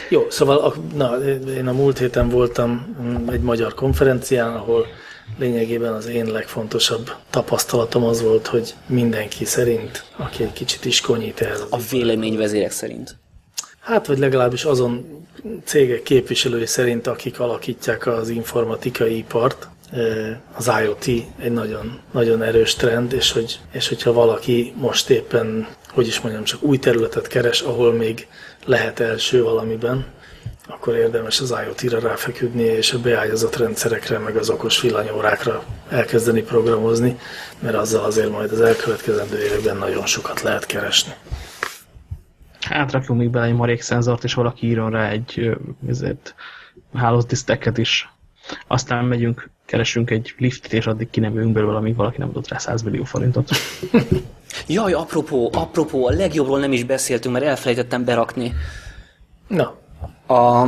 Jó, szóval a, na, én a múlt héten voltam egy magyar konferencián, ahol lényegében az én legfontosabb tapasztalatom az volt, hogy mindenki szerint, aki egy kicsit is konyít ehhez. A véleményvezérek szerint. Hát, vagy legalábbis azon cégek képviselői szerint, akik alakítják az informatikai ipart, az IoT egy nagyon, nagyon erős trend, és, hogy, és hogyha valaki most éppen, hogy is mondjam, csak új területet keres, ahol még lehet első valamiben, akkor érdemes az IoT-ra ráfeküdni, és a beágyazott rendszerekre, meg az okos villanyórákra elkezdeni programozni, mert azzal azért majd az elkövetkezendő években nagyon sokat lehet keresni. Hát rakjunk még bele egy marék szenzort, és valaki írjon rá egy ezért, hálózati stacket is. Aztán megyünk, keresünk egy liftet, és addig ki nem jövünk belőle, amíg valaki nem adott rá 100 millió forintot. Jaj, apropó, apropó, a legjobbról nem is beszéltünk, mert elfelejtettem berakni. Na. A...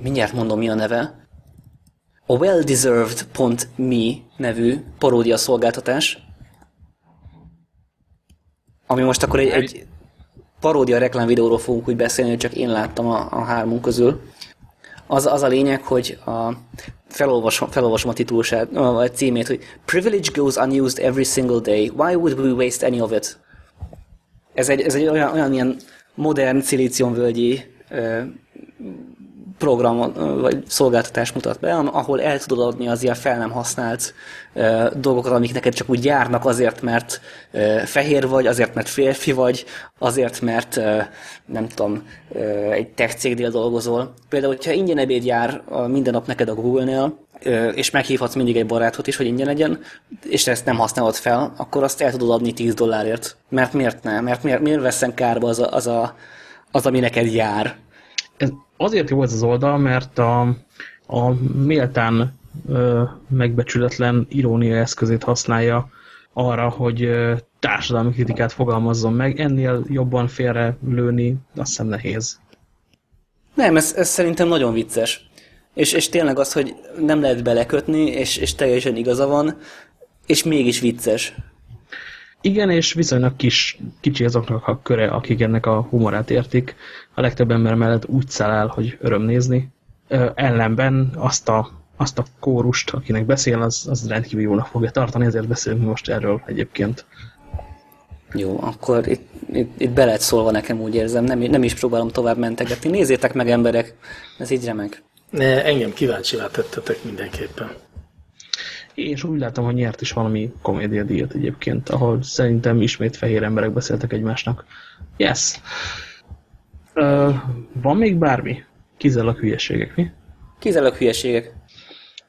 Mindjárt mondom, mi a neve. A welldeserved.me nevű paródia szolgáltatás, ami most akkor egy, egy paródia reklámvideóról fogunk úgy beszélni, hogy csak én láttam a, a hármunk közül. Az, az a lényeg, hogy a, felolvasom, felolvasom a titulusát, a címét, hogy Privilege goes unused every single day. Why would we waste any of it? Ez egy, ez egy olyan, olyan ilyen modern szilíciumvölgyi program vagy szolgáltatást mutat be, ahol el tudod adni az ilyen fel nem használt dolgokat, amik neked csak úgy járnak azért, mert fehér vagy, azért, mert férfi vagy, azért, mert nem tudom, egy tech cégnél dolgozol. Például, hogyha ingyen ebéd jár minden nap neked a Google-nél, és meghívhatsz mindig egy barátot is, hogy ingyen legyen, és ezt nem használod fel, akkor azt el tudod adni 10 dollárért. Mert miért nem? Mert miért, miért veszem kárba az, a, az, a, az, ami neked jár? Ez azért jó ez az oldal, mert a, a méltán ö, megbecsületlen irónia eszközét használja arra, hogy ö, társadalmi kritikát fogalmazzon meg. Ennél jobban félre lőni azt hiszem nehéz. Nem, ez, ez szerintem nagyon vicces. És, és tényleg az, hogy nem lehet belekötni, és, és teljesen igaza van, és mégis vicces. Igen, és viszonylag kis, kicsi azoknak a köre, akik ennek a humorát értik. A legtöbb ember mellett úgy száll el, hogy öröm nézni. Ö, ellenben azt a, azt a kórust, akinek beszél, az, az rendkívül jónak fogja tartani, ezért beszélünk most erről egyébként. Jó, akkor itt, itt, itt be lehet szólva nekem, úgy érzem, nem, nem is próbálom tovább mentegetni. Nézzétek meg, emberek, ez így remek. Ne, engem kíváncsi tettetek mindenképpen. És úgy látom, hogy nyert is valami komédiadíjat egyébként, ahol szerintem ismét fehér emberek beszéltek egymásnak. Yes! Uh, van még bármi? Kizárólag hülyeségek, mi? Kizárólag hülyeségek.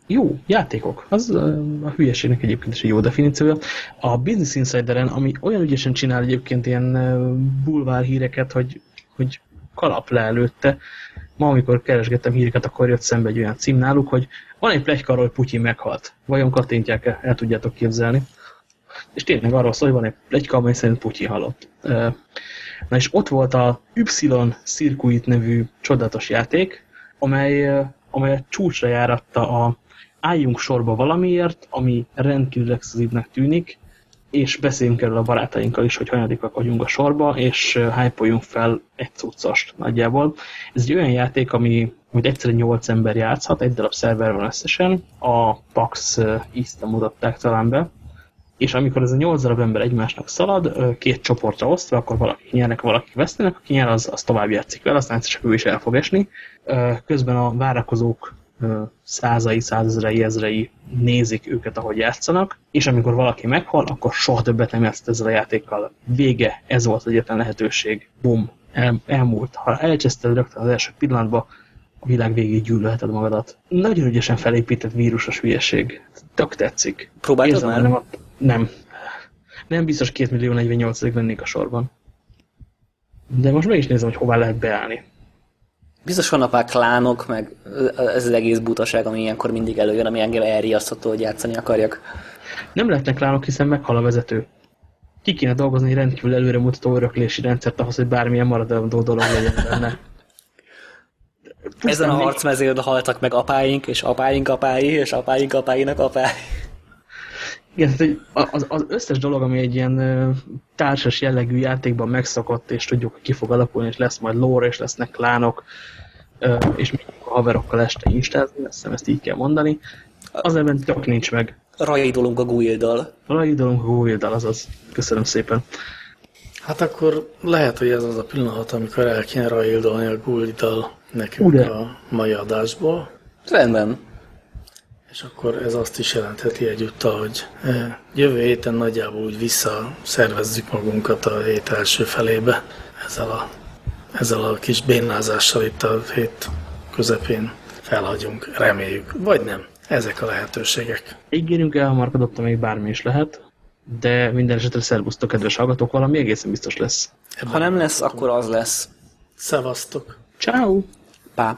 Jó, játékok. Az uh, a hülyeségnek egyébként is egy jó definíciója. A Business Insideren, ami olyan ügyesen csinál egyébként ilyen uh, bulvár híreket, hogy, hogy kalap le előtte, ma, amikor keresgettem híreket, akkor jött szembe egy olyan cím náluk, hogy van egy plegyka arról, hogy Putyin meghalt. Vajon kattintják-e? El tudjátok képzelni. És tényleg arról szól, hogy van egy plegyka, amely szerint Putyin halott. Na és ott volt a Y Circuit nevű csodálatos játék, amely amely a csúcsra járatta a álljunk sorba valamiért, ami rendkívül exkluzívnek tűnik, és beszéljünk erről a barátainkkal is, hogy hanyadikak vagyunk a sorba, és hype fel egy cuccost nagyjából. Ez egy olyan játék, ami hogy egyszerűen 8 ember játszhat, egy darab szerver van összesen, a PAX East-en mutatták talán be, és amikor ez a 8 darab ember egymásnak szalad, két csoportra osztva, akkor valaki nyernek, valaki vesztenek, aki nyer, az, az tovább játszik vele, aztán csak ő is el fog esni. Közben a várakozók százai, százezrei, ezrei nézik őket, ahogy játszanak, és amikor valaki meghal, akkor soha többet nem játszott ezzel a játékkal. Vége, ez volt az egyetlen lehetőség. Bum, el, elmúlt. Ha elcseszted rögtön az első pillanatban, a világ végéig gyűlölheted magadat. Nagyon ügyesen felépített vírusos hülyeség. Tök tetszik. Próbáltad Érzem, már? Nem, nem. Nem biztos 2 millió 48 vennék a sorban. De most meg is nézem, hogy hová lehet beállni. Biztos vannak már klánok, meg ez az egész butaság, ami ilyenkor mindig előjön, ami engem elriasztható, hogy játszani akarjak. Nem lehetnek klánok, hiszen meghal a vezető. Ki kéne dolgozni egy rendkívül előremutató öröklési rendszert ahhoz, hogy bármilyen maradandó dolog legyen benne. Ezen a harcmezőn haltak meg apáink, és apáink apái, és apáink apáinak apái. Igen, az, az összes dolog, ami egy ilyen társas jellegű játékban megszokott, és tudjuk, hogy ki fog alakulni, és lesz majd lore, és lesznek klánok, és mi a haverokkal este instázni, azt hiszem ezt így kell mondani, az ebben tök nincs meg. Raidolunk a guilddal. Raidolunk a guilddal, azaz. Köszönöm szépen. Hát akkor lehet, hogy ez az a pillanat, amikor el kéne raidolni a guilddal nekünk Ugye? a mai adásból. Rendben. És akkor ez azt is jelentheti egyúttal, hogy eh, jövő héten nagyjából úgy visszaszervezzük magunkat a hét első felébe ezzel a, ezzel a kis bénázással itt a hét közepén felhagyunk, reméljük, vagy nem. Ezek a lehetőségek. Ígérünk elhamarkodott, még bármi is lehet, de minden esetre szervusztok, kedves hallgatók, valami egészen biztos lesz. Ebben ha nem lesz, akkor az lesz. Szevasztok. Ciao. Pá.